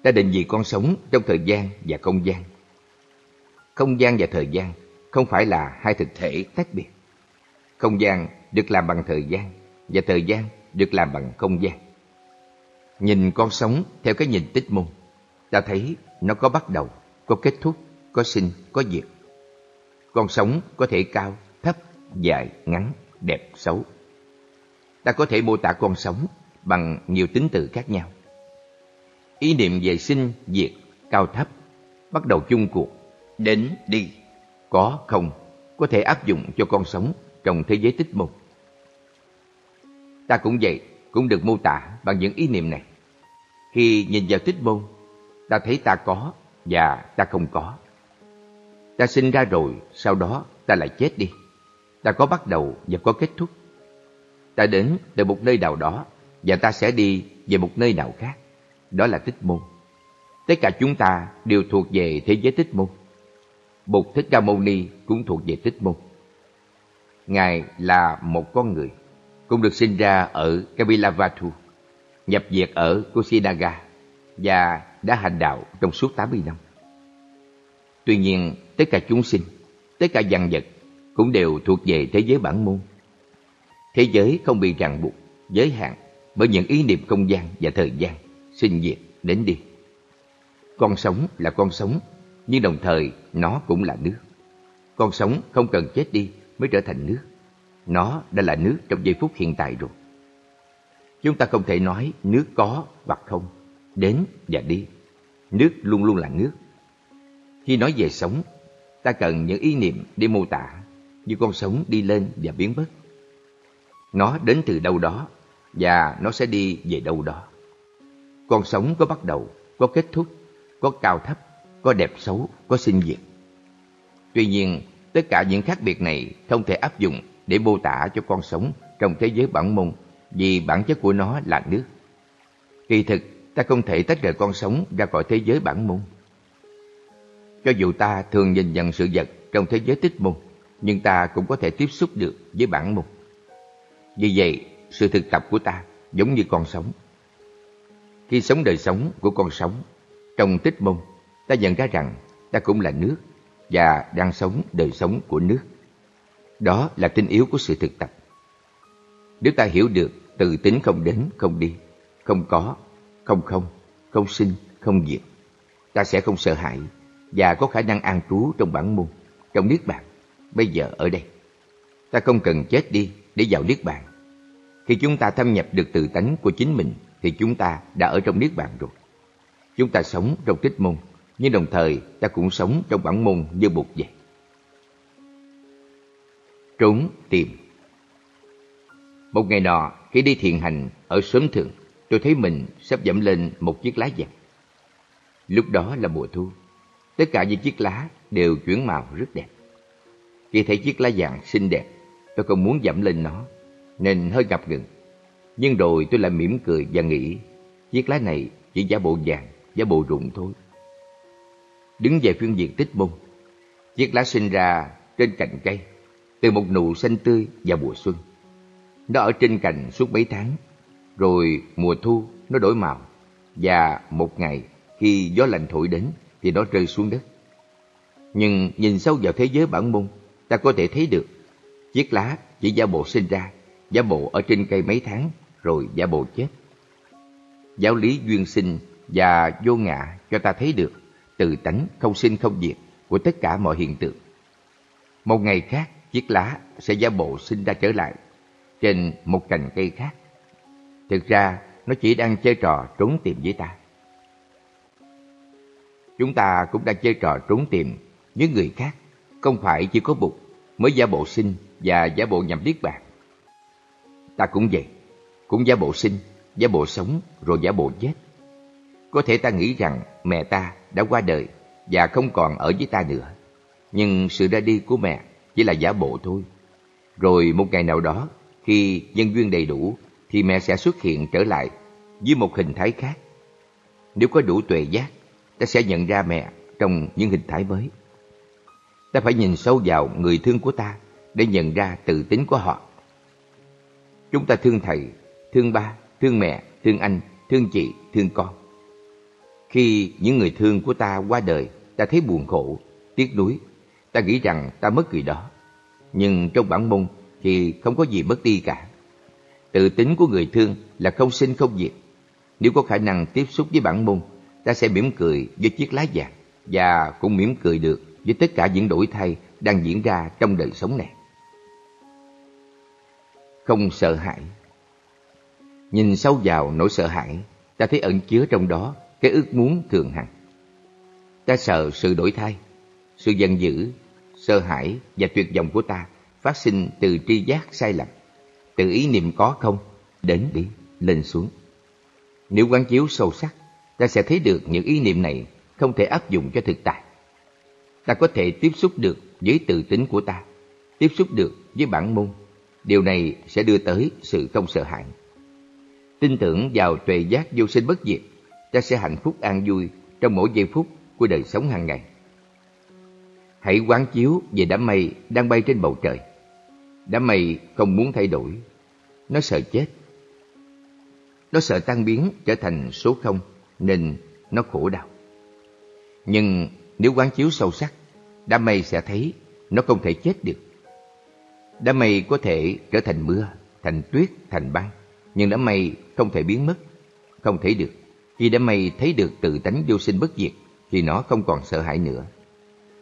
Ta định vị con sống trong thời gian và không gian. Không gian và thời gian không phải là hai thực thể tách biệt. Không gian được làm bằng thời gian và thời gian được làm bằng không gian. Nhìn con sống theo cái nhìn tích môn, ta thấy nó có bắt đầu, có kết thúc, có sinh, có diệt. Con sống có thể cao, thấp, dài, ngắn, đẹp, xấu. Ta có thể mô tả con sống bằng nhiều tính từ khác nhau. Ý niệm về sinh, diệt, cao thấp, bắt đầu chung cuộc, đến, đi, có, không, có thể áp dụng cho con sống trong thế giới tích mục. Ta cũng vậy, cũng được mô tả bằng những ý niệm này. Khi nhìn vào tích môn, ta thấy ta có và ta không có. Ta sinh ra rồi, sau đó ta lại chết đi. Ta có bắt đầu và có kết thúc. Ta đến từ một nơi nào đó và ta sẽ đi về một nơi nào khác. Đó là tích môn. Tất cả chúng ta đều thuộc về thế giới tích môn. Bụt Thích Ca Mâu Ni cũng thuộc về tích môn. Ngài là một con người, cũng được sinh ra ở Kapilavatthu, nhập diệt ở Kushinaga và đã hành đạo trong suốt 80 năm. Tuy nhiên, tất cả chúng sinh, tất cả văn vật cũng đều thuộc về thế giới bản môn. Thế giới không bị ràng buộc, giới hạn bởi những ý niệm không gian và thời gian, sinh diệt, đến đi. Con sống là con sống, nhưng đồng thời nó cũng là nước. Con sống không cần chết đi mới trở thành nước. Nó đã là nước trong giây phút hiện tại rồi. Chúng ta không thể nói nước có hoặc không, đến và đi. Nước luôn luôn là nước. Khi nói về sống, ta cần những ý niệm để mô tả như con sống đi lên và biến mất. Nó đến từ đâu đó và nó sẽ đi về đâu đó. Con sống có bắt đầu, có kết thúc, có cao thấp, có đẹp xấu, có sinh diệt. Tuy nhiên, tất cả những khác biệt này không thể áp dụng để mô tả cho con sống trong thế giới bản môn vì bản chất của nó là nước. Kỳ thực, ta không thể tách rời con sống ra khỏi thế giới bản môn. Cho dù ta thường nhìn nhận sự vật trong thế giới tích môn, nhưng ta cũng có thể tiếp xúc được với bản môn. Vì vậy, sự thực tập của ta giống như con sống. Khi sống đời sống của con sống, trong tích môn, ta nhận ra rằng ta cũng là nước và đang sống đời sống của nước. Đó là tinh yếu của sự thực tập. Nếu ta hiểu được từ tính không đến, không đi, không có, không không, không sinh, không diệt, ta sẽ không sợ hãi và có khả năng an trú trong bản môn, trong niết bàn, bây giờ ở đây. Ta không cần chết đi để vào Niết Bàn. Khi chúng ta thâm nhập được tự tánh của chính mình thì chúng ta đã ở trong Niết Bàn rồi. Chúng ta sống trong tích môn, nhưng đồng thời ta cũng sống trong bản môn như bục vậy. Trốn tìm Một ngày nọ, khi đi thiền hành ở sớm thượng, tôi thấy mình sắp dẫm lên một chiếc lá vàng. Lúc đó là mùa thu, tất cả những chiếc lá đều chuyển màu rất đẹp. Khi thấy chiếc lá vàng xinh đẹp, tôi không muốn dẫm lên nó, nên hơi ngập ngừng. Nhưng rồi tôi lại mỉm cười và nghĩ, chiếc lá này chỉ giả bộ vàng, giả bộ rụng thôi. Đứng về phương diện tích môn, chiếc lá sinh ra trên cành cây, từ một nụ xanh tươi vào mùa xuân. Nó ở trên cành suốt mấy tháng, rồi mùa thu nó đổi màu, và một ngày khi gió lạnh thổi đến thì nó rơi xuống đất. Nhưng nhìn sâu vào thế giới bản môn, ta có thể thấy được chiếc lá chỉ giả bộ sinh ra, giả bộ ở trên cây mấy tháng rồi giả bộ chết. Giáo lý duyên sinh và vô ngã cho ta thấy được từ tánh không sinh không diệt của tất cả mọi hiện tượng. Một ngày khác, chiếc lá sẽ giả bộ sinh ra trở lại trên một cành cây khác. Thực ra, nó chỉ đang chơi trò trốn tìm với ta. Chúng ta cũng đang chơi trò trốn tìm với người khác, không phải chỉ có Bụt mới giả bộ sinh và giả bộ nhằm biết bạn. Ta cũng vậy, cũng giả bộ sinh, giả bộ sống rồi giả bộ chết. Có thể ta nghĩ rằng mẹ ta đã qua đời và không còn ở với ta nữa. Nhưng sự ra đi của mẹ chỉ là giả bộ thôi. Rồi một ngày nào đó, khi nhân duyên đầy đủ, thì mẹ sẽ xuất hiện trở lại với một hình thái khác. Nếu có đủ tuệ giác, ta sẽ nhận ra mẹ trong những hình thái mới. Ta phải nhìn sâu vào người thương của ta để nhận ra tự tính của họ. Chúng ta thương thầy, thương ba, thương mẹ, thương anh, thương chị, thương con. Khi những người thương của ta qua đời, ta thấy buồn khổ, tiếc nuối. Ta nghĩ rằng ta mất người đó. Nhưng trong bản môn thì không có gì mất đi cả. Tự tính của người thương là không sinh không diệt. Nếu có khả năng tiếp xúc với bản môn, ta sẽ mỉm cười với chiếc lá vàng và cũng mỉm cười được với tất cả những đổi thay đang diễn ra trong đời sống này. Không sợ hãi Nhìn sâu vào nỗi sợ hãi, ta thấy ẩn chứa trong đó cái ước muốn thường hằng. Ta sợ sự đổi thay, sự giận dữ, sợ hãi và tuyệt vọng của ta phát sinh từ tri giác sai lầm, từ ý niệm có không, đến đi, lên xuống. Nếu quán chiếu sâu sắc, ta sẽ thấy được những ý niệm này không thể áp dụng cho thực tại. Ta có thể tiếp xúc được với tự tính của ta, tiếp xúc được với bản môn. Điều này sẽ đưa tới sự không sợ hãi. Tin tưởng vào tuệ giác vô sinh bất diệt, ta sẽ hạnh phúc an vui trong mỗi giây phút của đời sống hàng ngày. Hãy quán chiếu về đám mây đang bay trên bầu trời. Đám mây không muốn thay đổi, nó sợ chết. Nó sợ tan biến trở thành số không nên nó khổ đau. Nhưng nếu quán chiếu sâu sắc, đám mây sẽ thấy nó không thể chết được. Đám mây có thể trở thành mưa, thành tuyết, thành băng, nhưng đám mây không thể biến mất, không thể được. Khi đám mây thấy được tự tánh vô sinh bất diệt, thì nó không còn sợ hãi nữa.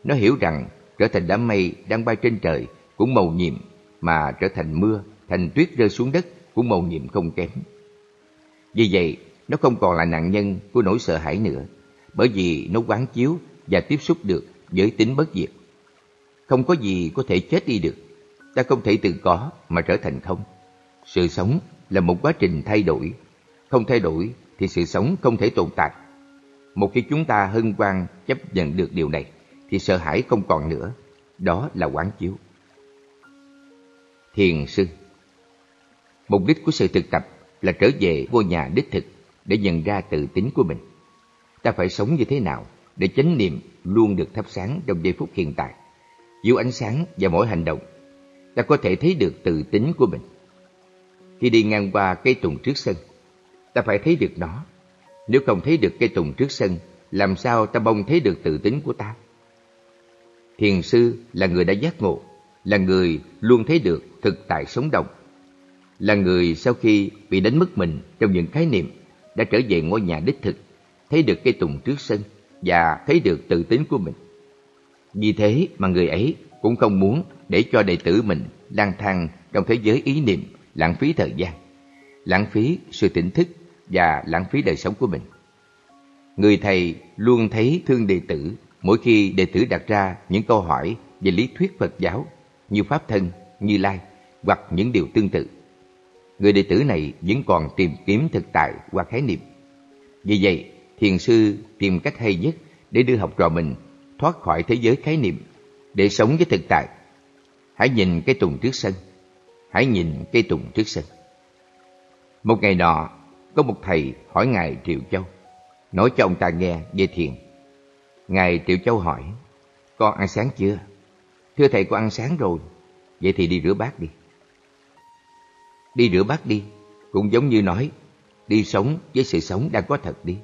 Nó hiểu rằng trở thành đám mây đang bay trên trời cũng màu nhiệm, mà trở thành mưa, thành tuyết rơi xuống đất cũng màu nhiệm không kém. Vì vậy, nó không còn là nạn nhân của nỗi sợ hãi nữa, bởi vì nó quán chiếu và tiếp xúc được với tính bất diệt. Không có gì có thể chết đi được. Ta không thể từ có mà trở thành không. Sự sống là một quá trình thay đổi. Không thay đổi thì sự sống không thể tồn tại. Một khi chúng ta hân hoan chấp nhận được điều này, thì sợ hãi không còn nữa. Đó là quán chiếu. Thiền sư Mục đích của sự thực tập là trở về ngôi nhà đích thực để nhận ra tự tính của mình. Ta phải sống như thế nào để chánh niệm luôn được thắp sáng trong giây phút hiện tại, chiếu ánh sáng và mỗi hành động. Ta có thể thấy được tự tính của mình. Khi đi ngang qua cây tùng trước sân, ta phải thấy được nó. Nếu không thấy được cây tùng trước sân, làm sao ta bông thấy được tự tính của ta? Thiền sư là người đã giác ngộ, là người luôn thấy được thực tại sống động, là người sau khi bị đánh mất mình trong những khái niệm đã trở về ngôi nhà đích thực, thấy được cây tùng trước sân và thấy được tự tính của mình. Vì thế mà người ấy cũng không muốn để cho đệ tử mình lang thang trong thế giới ý niệm, lãng phí thời gian, lãng phí sự tỉnh thức và lãng phí đời sống của mình. Người thầy luôn thấy thương đệ tử mỗi khi đệ tử đặt ra những câu hỏi về lý thuyết Phật giáo như Pháp Thân, Như Lai hoặc những điều tương tự. Người đệ tử này vẫn còn tìm kiếm thực tại qua khái niệm. Vì vậy, thiền sư tìm cách hay nhất để đưa học trò mình thoát khỏi thế giới khái niệm để sống với thực tại. Hãy nhìn cây tùng trước sân. Hãy nhìn cây tùng trước sân. Một ngày nọ, có một thầy hỏi Ngài Triệu Châu, nói cho ông ta nghe về thiền. Ngài Triệu Châu hỏi, con ăn sáng chưa? Thưa thầy con ăn sáng rồi, vậy thì đi rửa bát đi. Đi rửa bát đi, cũng giống như nói, đi sống với sự sống đang có thật đi.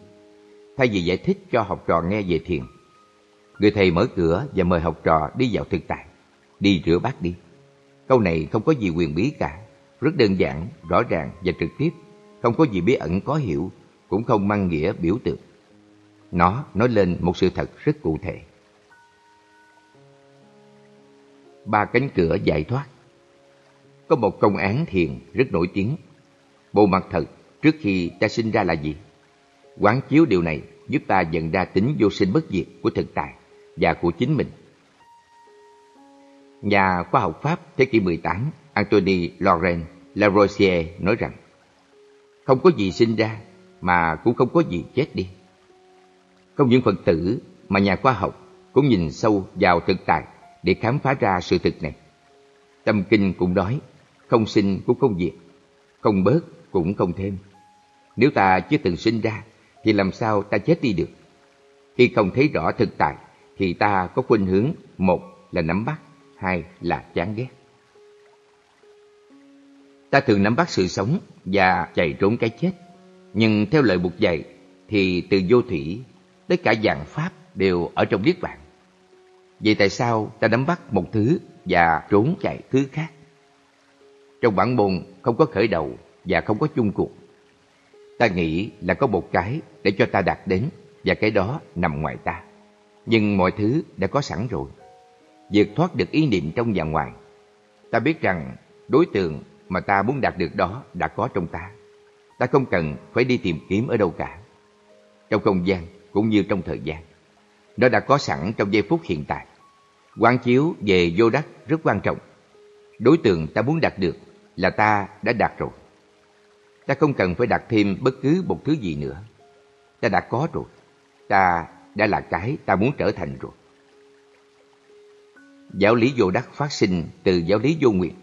Thay vì giải thích cho học trò nghe về thiền, người thầy mở cửa và mời học trò đi vào thực tại. Đi rửa bát đi. Câu này không có gì quyền bí cả, rất đơn giản, rõ ràng và trực tiếp, không có gì bí ẩn có hiểu, cũng không mang nghĩa biểu tượng. Nó nói lên một sự thật rất cụ thể. Ba cánh cửa giải thoát Có một công án thiền rất nổi tiếng. Bộ mặt thật, trước khi ta sinh ra là gì? Quán chiếu điều này giúp ta nhận ra tính vô sinh bất diệt của thực tại và của chính mình. Nhà khoa học Pháp thế kỷ 18 Anthony Laurent Lavoisier nói rằng, không có gì sinh ra mà cũng không có gì chết đi. Không những Phật tử mà nhà khoa học cũng nhìn sâu vào thực tại để khám phá ra sự thực này. Tâm kinh cũng nói, không sinh cũng không diệt, không bớt cũng không thêm. Nếu ta chưa từng sinh ra, thì làm sao ta chết đi được? Khi không thấy rõ thực tại, thì ta có khuynh hướng một là nắm bắt, hai là chán ghét. Ta thường nắm bắt sự sống và chạy trốn cái chết. Nhưng theo lời Bụt dạy, thì từ vô thủy, tất cả dạng pháp đều ở trong Niết Bàn. Vậy tại sao ta nắm bắt một thứ và trốn chạy thứ khác? Trong bản môn không có khởi đầu và không có chung cuộc. Ta nghĩ là có một cái để cho ta đạt đến và cái đó nằm ngoài ta. Nhưng mọi thứ đã có sẵn rồi. Việc thoát được ý niệm trong và ngoài. Ta biết rằng đối tượng mà ta muốn đạt được đó đã có trong ta. Ta không cần phải đi tìm kiếm ở đâu cả. Trong không gian cũng như trong thời gian. Nó đã có sẵn trong giây phút hiện tại. Quán chiếu về vô đắc rất quan trọng. Đối tượng ta muốn đạt được là ta đã đạt rồi. Ta không cần phải đạt thêm bất cứ một thứ gì nữa. Ta đã có rồi. Ta đã là cái ta muốn trở thành rồi. Giáo lý vô đắc phát sinh từ giáo lý vô nguyện.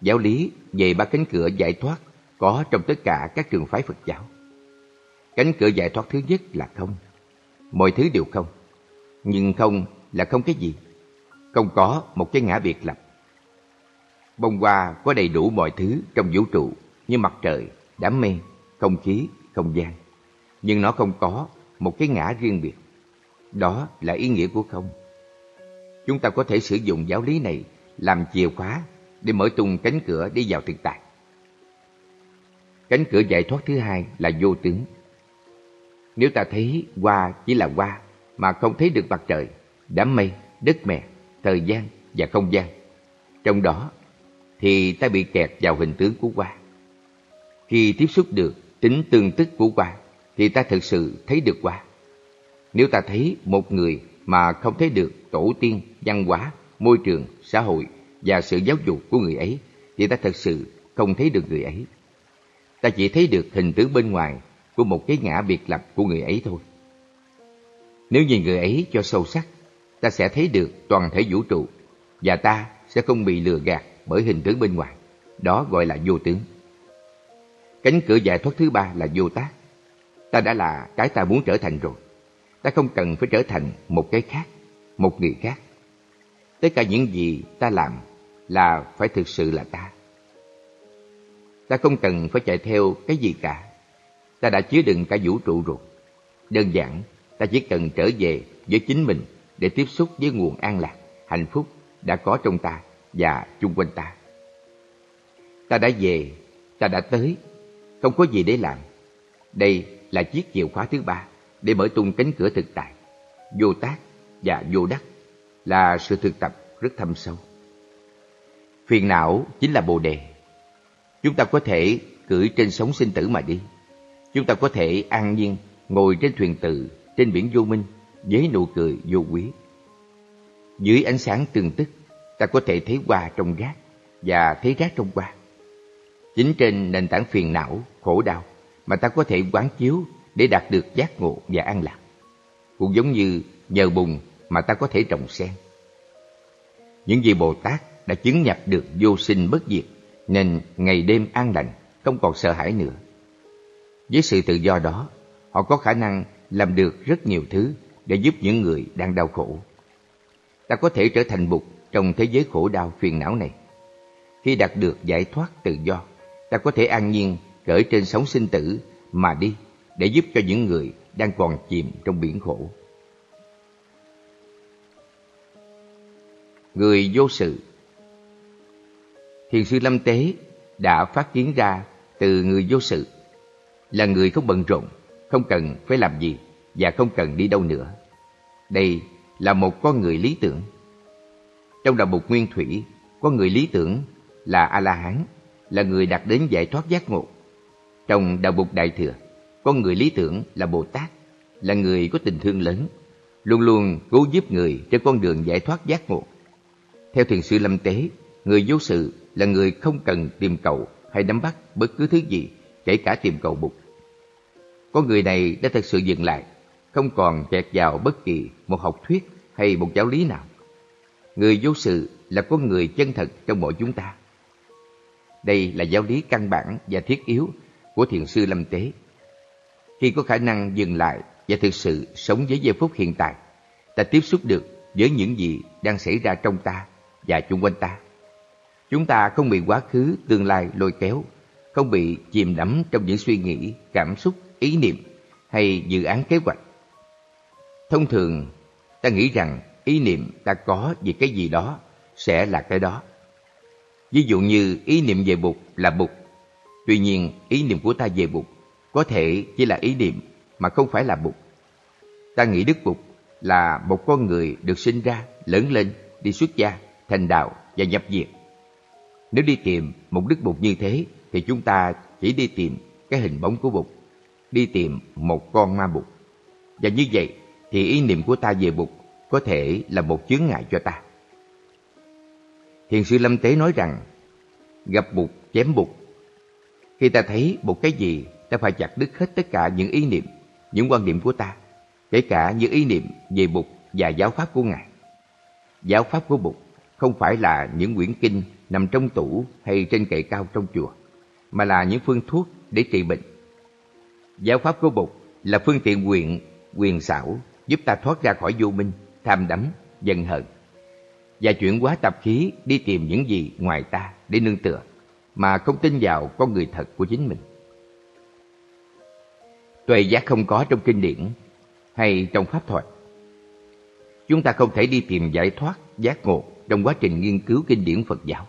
Giáo lý về ba cánh cửa giải thoát có trong tất cả các trường phái Phật giáo. Cánh cửa giải thoát thứ nhất là không. Mọi thứ đều không. Nhưng không là không cái gì. Không có một cái ngã biệt lập. Bông hoa có đầy đủ mọi thứ trong vũ trụ như mặt trời, đám mây, không khí, không gian. Nhưng nó không có một cái ngã riêng biệt. Đó là ý nghĩa của không. Chúng ta có thể sử dụng giáo lý này làm chìa khóa để mở tung cánh cửa đi vào thực tại. Cánh cửa giải thoát thứ hai là vô tướng. Nếu ta thấy hoa chỉ là hoa mà không thấy được mặt trời, đám mây, đất mẹ, thời gian và không gian, trong đó thì ta bị kẹt vào hình tướng của hoa. Khi tiếp xúc được tính tương tức của hoa thì ta thực sự thấy được hoa. Nếu ta thấy một người mà không thấy được tổ tiên, văn hóa, môi trường, xã hội và sự giáo dục của người ấy thì ta thật sự không thấy được người ấy. Ta chỉ thấy được hình tướng bên ngoài của một cái ngã biệt lập của người ấy thôi. Nếu nhìn người ấy cho sâu sắc, ta sẽ thấy được toàn thể vũ trụ và ta sẽ không bị lừa gạt bởi hình tướng bên ngoài. Đó gọi là vô tướng. Cánh cửa giải thoát thứ ba là vô tác. Ta đã là cái ta muốn trở thành rồi. Ta không cần phải trở thành một cái khác, một người khác. Tất cả những gì ta làm là phải thực sự là ta. Ta không cần phải chạy theo cái gì cả. Ta đã chứa đựng cả vũ trụ rồi. Đơn giản, ta chỉ cần trở về với chính mình để tiếp xúc với nguồn an lạc, hạnh phúc đã có trong ta và chung quanh ta. Ta đã về, ta đã tới, không có gì để làm. Đây là chiếc chìa khóa thứ ba để mở tung cánh cửa thực tại. Vô tác và vô đắc là sự thực tập rất thâm sâu. Phiền não chính là bồ đề. Chúng ta có thể cưỡi trên sóng sinh tử mà đi. Chúng ta có thể an nhiên ngồi trên thuyền tự trên biển vô minh với nụ cười vô quý. Dưới ánh sáng tương tức, ta có thể thấy hoa trong rác và thấy rác trong hoa. Chính trên nền tảng phiền não, khổ đau mà ta có thể quán chiếu để đạt được giác ngộ và an lạc. Cũng giống như nhờ bùn mà ta có thể trồng sen. Những vị Bồ Tát đã chứng nhập được vô sinh bất diệt nên ngày đêm an lành, không còn sợ hãi nữa. Với sự tự do đó, họ có khả năng làm được rất nhiều thứ để giúp những người đang đau khổ. Ta có thể trở thành bụt trong thế giới khổ đau phiền não này. Khi đạt được giải thoát tự do, ta có thể an nhiên cởi trên sóng sinh tử mà đi để giúp cho những người đang còn chìm trong biển khổ. Người vô sự Thiền sư Lâm Tế đã phát kiến ra từ người vô sự là người không bận rộn, không cần phải làm gì và không cần đi đâu nữa. Đây là một con người lý tưởng. Trong đạo mục Nguyên Thủy, con người lý tưởng là A-la-hán, là người đạt đến giải thoát giác ngộ. Trong đạo mục Đại Thừa, con người lý tưởng là Bồ Tát, là người có tình thương lớn, luôn luôn cố giúp người trên con đường giải thoát giác ngộ. Theo thiền sư Lâm Tế, người vô sự là người không cần tìm cầu hay nắm bắt bất cứ thứ gì, kể cả tìm cầu Bụt. Con người này đã thật sự dừng lại, không còn kẹt vào bất kỳ một học thuyết hay một giáo lý nào. Người vô sự là con người chân thật trong mỗi chúng ta. Đây là giáo lý căn bản và thiết yếu của thiền sư Lâm Tế. Khi có khả năng dừng lại và thực sự sống với giây phút hiện tại, ta tiếp xúc được với những gì đang xảy ra trong ta và chung quanh ta. Chúng ta không bị quá khứ, tương lai lôi kéo, không bị chìm đắm trong những suy nghĩ, cảm xúc, ý niệm hay dự án kế hoạch. Thông thường, ta nghĩ rằng ý niệm ta có về cái gì đó sẽ là cái đó. Ví dụ như ý niệm về Bụt là Bụt. Tuy nhiên, ý niệm của ta về Bụt có thể chỉ là ý niệm mà không phải là Bụt. Ta nghĩ Đức Bụt là một con người được sinh ra, lớn lên, đi xuất gia, thành đạo và nhập diệt. Nếu đi tìm một Đức Bụt như thế thì chúng ta chỉ đi tìm cái hình bóng của Bụt, đi tìm một con ma Bụt. Và như vậy thì ý niệm của ta về Bụt có thể là một chướng ngại cho ta. Thiền sư Lâm Tế nói rằng, gặp Bụt chém Bụt. Khi ta thấy một cái gì, ta phải chặt đứt hết tất cả những ý niệm, những quan điểm của ta, kể cả những ý niệm về Bụt và giáo pháp của Ngài. Giáo pháp của Bụt không phải là những quyển kinh nằm trong tủ hay trên kệ cao trong chùa, mà là những phương thuốc để trị bệnh. Giáo pháp của Bụt là phương tiện quyền, quyền xảo giúp ta thoát ra khỏi vô minh, tham đắm, giận hờn và chuyển hóa tập khí đi tìm những gì ngoài ta để nương tựa mà không tin vào con người thật của chính mình. Tuệ giác không có trong kinh điển hay trong pháp thoại. Chúng ta không thể đi tìm giải thoát, giác ngộ trong quá trình nghiên cứu kinh điển Phật giáo.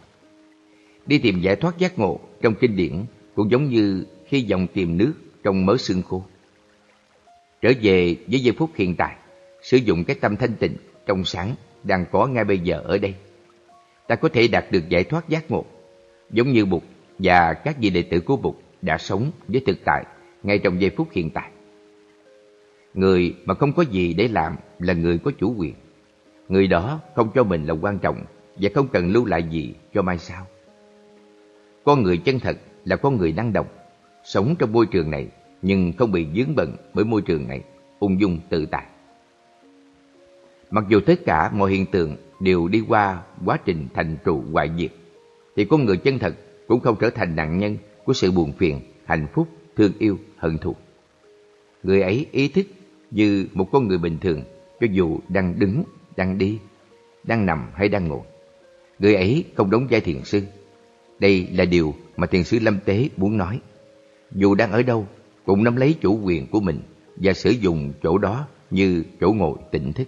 Đi tìm giải thoát giác ngộ trong kinh điển cũng giống như khi dòng tìm nước trong mớ xương khô. Trở về với giây phút hiện tại, sử dụng cái tâm thanh tịnh, trong sáng đang có ngay bây giờ ở đây. Ta có thể đạt được giải thoát giác ngộ, giống như Bụt và các vị đệ tử của Bụt đã sống với thực tại ngay trong giây phút hiện tại. Người mà không có gì để làm là người có chủ quyền. Người đó không cho mình là quan trọng và không cần lưu lại gì cho mai sau. Con người chân thật là con người năng động, sống trong môi trường này nhưng không bị dướng bận bởi môi trường này, ung dung tự tại. Mặc dù tất cả mọi hiện tượng đều đi qua quá trình thành trụ hoại diệt, thì con người chân thật cũng không trở thành nạn nhân của sự buồn phiền, hạnh phúc, thương yêu, hận thù. Người ấy ý thức như một con người bình thường cho dù đang đứng, đang đi, đang nằm hay đang ngồi. Người ấy không đóng vai thiền sư. Đây là điều mà thiền sư Lâm Tế muốn nói. Dù đang ở đâu, cũng nắm lấy chủ quyền của mình và sử dụng chỗ đó như chỗ ngồi tỉnh thức.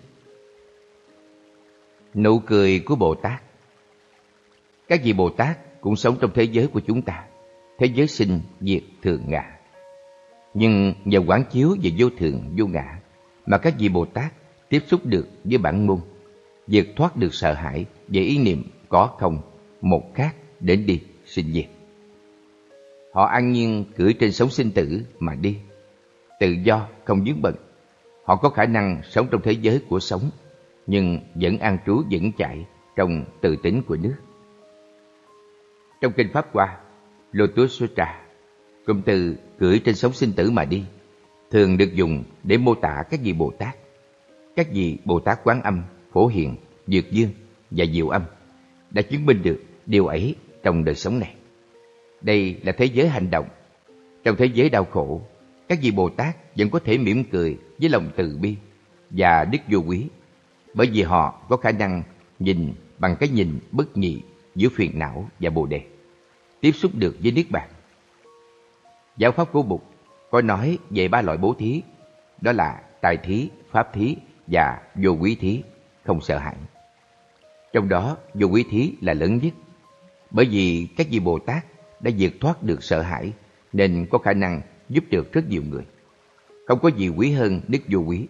Nụ cười của Bồ Tát Các vị Bồ Tát cũng sống trong thế giới của chúng ta, thế giới sinh, diệt, thường ngã. Nhưng nhờ quán chiếu về vô thường, vô ngã, mà các vị Bồ Tát tiếp xúc được với bản môn, vượt thoát được sợ hãi về ý niệm có không một khác đến đi, sinh diệt. Họ an nhiên cưỡi trên sống sinh tử mà đi, tự do không dướng bận. Họ có khả năng sống trong thế giới của sống, nhưng vẫn an trú vững chạy trong tự tính của nước. Trong kinh Pháp Hoa, Lotus Sutra, cụm từ cưỡi trên sống sinh tử mà đi, thường được dùng để mô tả các vị Bồ Tát. Các vị Bồ Tát Quán Âm, Phổ Hiền, Dược Dương và Diệu Âm đã chứng minh được điều ấy trong đời sống này. Đây là thế giới hành động. Trong thế giới đau khổ, các vị Bồ Tát vẫn có thể mỉm cười với lòng từ bi và đức vô quý, bởi vì họ có khả năng nhìn bằng cái nhìn bất nhị giữa phiền não và bồ đề, tiếp xúc được với Niết Bàn. Giáo pháp của Bụt có nói về ba loại bố thí, đó là tài thí, pháp thí và vô quý thí, không sợ hãi. Trong đó, vô quý thí là lớn nhất, bởi vì các vị Bồ Tát đã vượt thoát được sợ hãi nên có khả năng giúp được rất nhiều người. Không có gì quý hơn đức vô quý.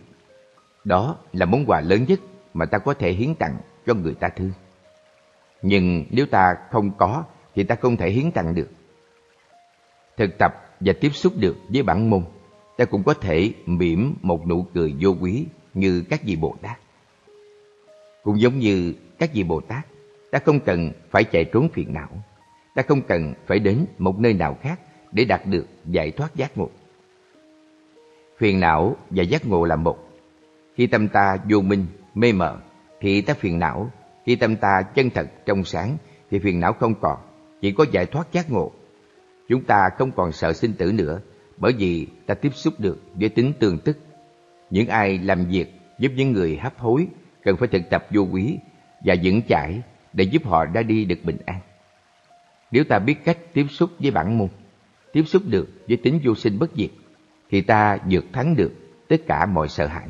Đó là món quà lớn nhất mà ta có thể hiến tặng cho người ta thương. Nhưng nếu ta không có thì ta không thể hiến tặng được. Thực tập và tiếp xúc được với bản môn, ta cũng có thể mỉm một nụ cười vô quý như các vị Bồ Tát. Cũng giống như các vị Bồ Tát, ta không cần phải chạy trốn phiền não. Ta không cần phải đến một nơi nào khác để đạt được giải thoát giác ngộ. Phiền não và giác ngộ là một. Khi tâm ta vô minh, mê mờ, thì ta phiền não. Khi tâm ta chân thật, trong sáng, thì phiền não không còn, chỉ có giải thoát giác ngộ. Chúng ta không còn sợ sinh tử nữa, bởi vì ta tiếp xúc được với tính tương tức. Những ai làm việc giúp những người hấp hối cần phải thực tập vô quý và vững chãi để giúp họ ra đi được bình an. Nếu ta biết cách tiếp xúc với bản môn, tiếp xúc được với tính vô sinh bất diệt, thì ta vượt thắng được tất cả mọi sợ hãi.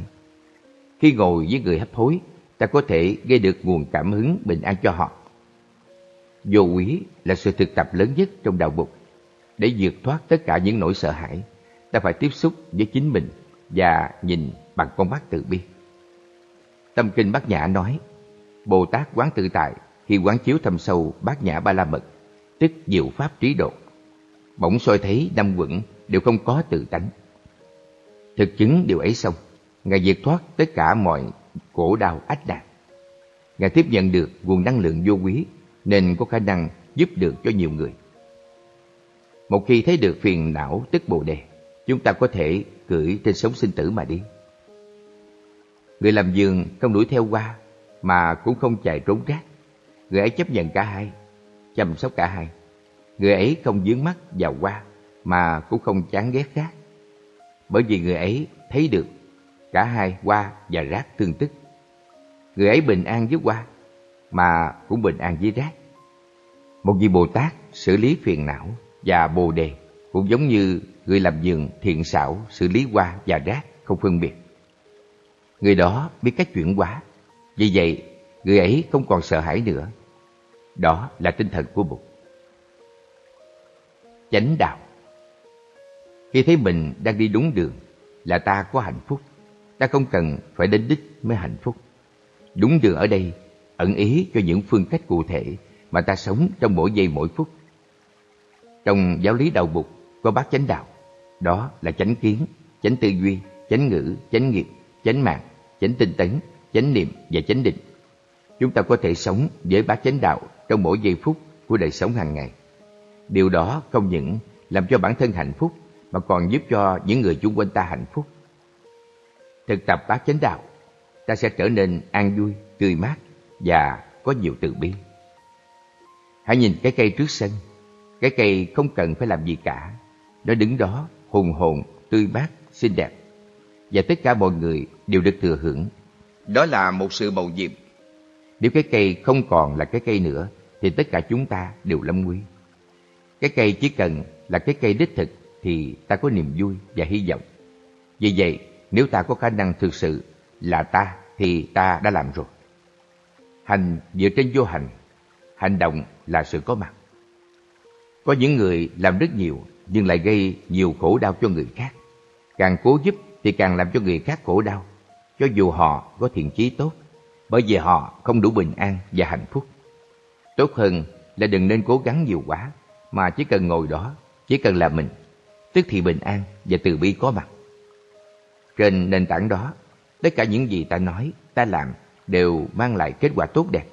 Khi ngồi với người hấp hối, ta có thể gây được nguồn cảm hứng bình an cho họ. Vô quý là sự thực tập lớn nhất trong đạo Bụt. Để vượt thoát tất cả những nỗi sợ hãi, ta phải tiếp xúc với chính mình và nhìn bằng con mắt từ bi. Tâm Kinh Bát Nhã nói, Bồ Tát quán tự tại khi quán chiếu thâm sâu Bát Nhã Ba La Mật, tức diệu pháp trí độ. Bỗng soi thấy năm quận đều không có tự tánh. Thực chứng điều ấy xong, Ngài diệt thoát tất cả mọi khổ đau ách nạn. Ngài tiếp nhận được nguồn năng lượng vô quý nên có khả năng giúp được cho nhiều người. Một khi thấy được phiền não tức bồ đề, chúng ta có thể cưỡi trên sống sinh tử mà đi. Người làm giường không đuổi theo qua mà cũng không chạy trốn rác. Người ấy chấp nhận cả hai, chăm sóc cả hai. Người ấy không dướng mắt vào qua mà cũng không chán ghét rác. Bởi vì người ấy thấy được cả hai qua và rác tương tức. Người ấy bình an với qua mà cũng bình an với rác. Một vị Bồ Tát xử lý phiền não và bồ đề cũng giống như người làm giường thiện xảo xử lý qua và rác không phân biệt. Người đó biết cách chuyển hóa, vì vậy người ấy không còn sợ hãi nữa. Đó là tinh thần của Bụt. Chánh đạo Khi thấy mình đang đi đúng đường là ta có hạnh phúc. Ta không cần phải đến đích mới hạnh phúc. Đúng đường ở đây ẩn ý cho những phương cách cụ thể mà ta sống trong mỗi giây mỗi phút. Trong giáo lý đạo Bụt có bát chánh đạo, đó là chánh kiến, chánh tư duy, chánh ngữ, chánh nghiệp, chánh mạng, chánh tinh tấn, chánh niệm và chánh định. Chúng ta có thể sống với bát chánh đạo trong mỗi giây phút của đời sống hàng ngày. Điều đó không những làm cho bản thân hạnh phúc mà còn giúp cho những người chung quanh ta hạnh phúc. Thực tập bát chánh đạo, ta sẽ trở nên an vui, tươi mát và có nhiều từ bi. Hãy nhìn cái cây trước sân, cái cây không cần phải làm gì cả. Nó đứng đó hùng hồn, tươi mát, xinh đẹp. Và tất cả mọi người đều được thừa hưởng. Đó là một sự bầu nhiệm. Nếu cái cây không còn là cái cây nữa, thì tất cả chúng ta đều lâm nguy. Cái cây chỉ cần là cái cây đích thực thì ta có niềm vui và hy vọng. Vì vậy, nếu ta có khả năng thực sự là ta thì ta đã làm rồi. Hành dựa trên vô hành, hành động là sự có mặt. Có những người làm rất nhiều nhưng lại gây nhiều khổ đau cho người khác. Càng cố giúp thì càng làm cho người khác khổ đau, cho dù họ có thiện chí tốt, bởi vì họ không đủ bình an và hạnh phúc. Tốt hơn là đừng nên cố gắng nhiều quá, mà chỉ cần ngồi đó, chỉ cần là mình, tức thì bình an và từ bi có mặt. Trên nền tảng đó, tất cả những gì ta nói, ta làm đều mang lại kết quả tốt đẹp.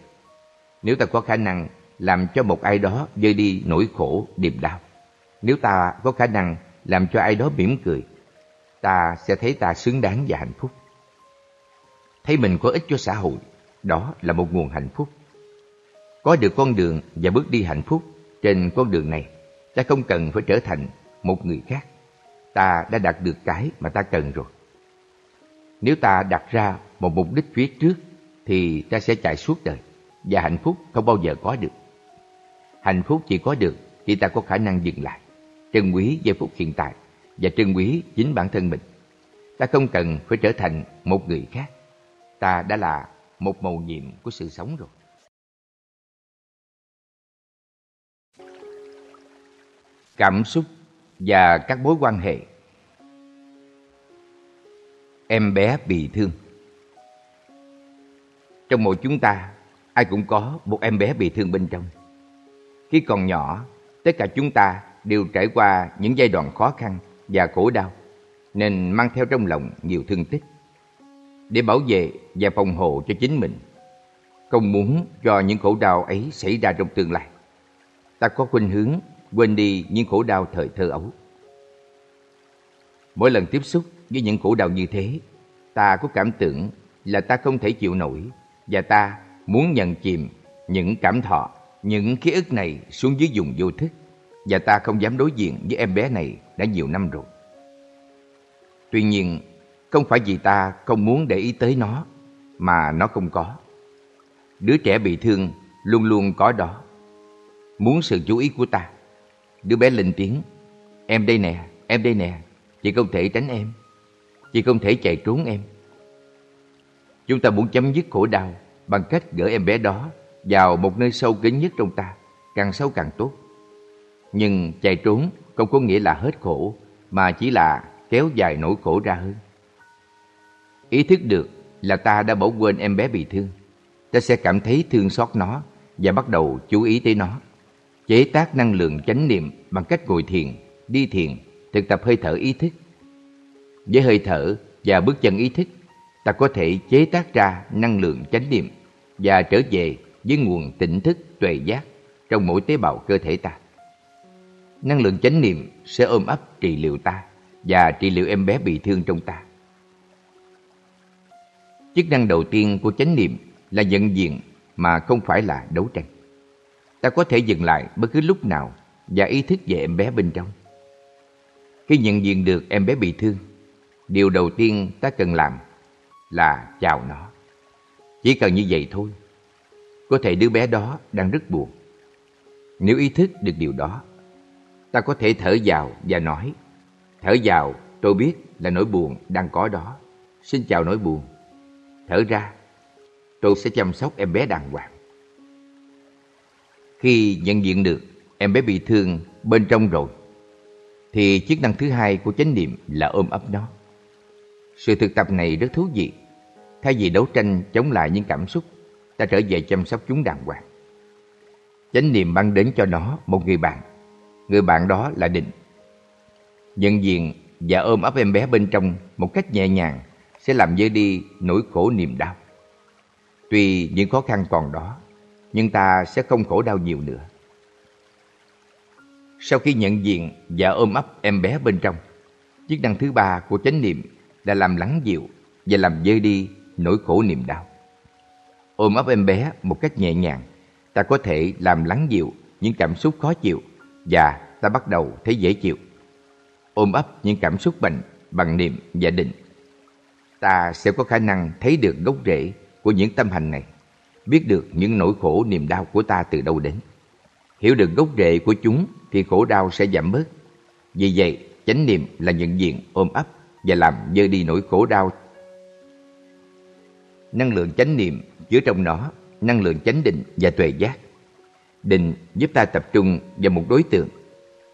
Nếu ta có khả năng làm cho một ai đó vơi đi nỗi khổ, niềm đau, nếu ta có khả năng làm cho ai đó mỉm cười, ta sẽ thấy ta xứng đáng và hạnh phúc. Thấy mình có ích cho xã hội, đó là một nguồn hạnh phúc. Có được con đường và bước đi hạnh phúc trên con đường này, ta không cần phải trở thành một người khác. Ta đã đạt được cái mà ta cần rồi. Nếu ta đặt ra một mục đích phía trước, thì ta sẽ chạy suốt đời, và hạnh phúc không bao giờ có được. Hạnh phúc chỉ có được khi ta có khả năng dừng lại, trân quý giây phút hiện tại và trân quý chính bản thân mình. Ta không cần phải trở thành một người khác. Ta đã là một màu nhiệm của sự sống rồi. Cảm xúc và các mối quan hệ Em bé bị thương Trong mỗi chúng ta, ai cũng có một em bé bị thương bên trong. Khi còn nhỏ, tất cả chúng ta đều trải qua những giai đoạn khó khăn và khổ đau, nên mang theo trong lòng nhiều thương tích. Để bảo vệ và phòng hộ cho chính mình, không muốn cho những khổ đau ấy xảy ra trong tương lai. Ta có khuynh hướng quên đi những khổ đau thời thơ ấu. Mỗi lần tiếp xúc với những khổ đau như thế, ta có cảm tưởng là ta không thể chịu nổi và ta muốn nhận chìm những cảm thọ, những ký ức này xuống dưới vùng vô thức và ta không dám đối diện với em bé này đã nhiều năm rồi. Tuy nhiên, không phải vì ta không muốn để ý tới nó mà nó không có. Đứa trẻ bị thương luôn luôn có đó. Muốn sự chú ý của ta. Đứa bé lên tiếng, em đây nè, em đây nè, chị không thể tránh em. Chị không thể chạy trốn em. Chúng ta muốn chấm dứt khổ đau bằng cách gửi em bé đó vào một nơi sâu kín nhất trong ta, càng sâu càng tốt. Nhưng chạy trốn không có nghĩa là hết khổ, mà chỉ là kéo dài nỗi khổ ra hơn. Ý thức được là ta đã bỏ quên em bé bị thương. Ta sẽ cảm thấy thương xót nó và bắt đầu chú ý tới nó. Chế tác năng lượng chánh niệm bằng cách ngồi thiền, đi thiền, thực tập hơi thở ý thức. Với hơi thở và bước chân ý thức, ta có thể chế tác ra năng lượng chánh niệm và trở về với nguồn tỉnh thức tuệ giác trong mỗi tế bào cơ thể ta. Năng lượng chánh niệm sẽ ôm ấp trị liệu ta và trị liệu em bé bị thương trong ta. Chức năng đầu tiên của chánh niệm là nhận diện mà không phải là đấu tranh. Ta có thể dừng lại bất cứ lúc nào và ý thức về em bé bên trong. Khi nhận diện được em bé bị thương, điều đầu tiên ta cần làm là chào nó. Chỉ cần như vậy thôi. Có thể đứa bé đó đang rất buồn. Nếu ý thức được điều đó, ta có thể thở vào và nói Thở vào, tôi biết là nỗi buồn đang có đó. Xin chào nỗi buồn. Thở ra, tôi sẽ chăm sóc em bé đàng hoàng. Khi nhận diện được em bé bị thương bên trong rồi, thì chức năng thứ hai của chánh niệm là ôm ấp nó. Sự thực tập này rất thú vị. Thay vì đấu tranh chống lại những cảm xúc, ta trở về chăm sóc chúng đàng hoàng. Chánh niệm mang đến cho nó một người bạn. Người bạn đó là định. Nhận diện và ôm ấp em bé bên trong một cách nhẹ nhàng sẽ làm dơi đi nỗi khổ niềm đau. Tuy những khó khăn còn đó, nhưng ta sẽ không khổ đau nhiều nữa. Sau khi nhận diện và ôm ấp em bé bên trong, chức năng thứ ba của chánh niệm là làm lắng dịu và làm dơi đi nỗi khổ niềm đau. Ôm ấp em bé một cách nhẹ nhàng, ta có thể làm lắng dịu những cảm xúc khó chịu và ta bắt đầu thấy dễ chịu. Ôm ấp những cảm xúc bệnh bằng niệm và định. Ta sẽ có khả năng thấy được gốc rễ của những tâm hành này, biết được những nỗi khổ niềm đau của ta từ đâu đến. Hiểu được gốc rễ của chúng thì khổ đau sẽ giảm bớt. Vì vậy, chánh niệm là nhận diện ôm ấp và làm dơi đi nỗi khổ đau. Năng lượng chánh niệm chứa trong nó năng lượng chánh định và tuệ giác. Định giúp ta tập trung vào một đối tượng.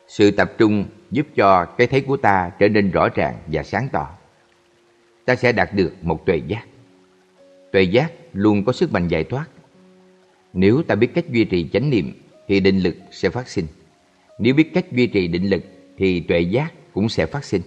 Sự tập trung giúp cho cái thấy của ta trở nên rõ ràng và sáng tỏ. Ta sẽ đạt được một tuệ giác. Tuệ giác luôn có sức mạnh giải thoát. Nếu ta biết cách duy trì chánh niệm, thì định lực sẽ phát sinh. Nếu biết cách duy trì định lực, thì tuệ giác cũng sẽ phát sinh.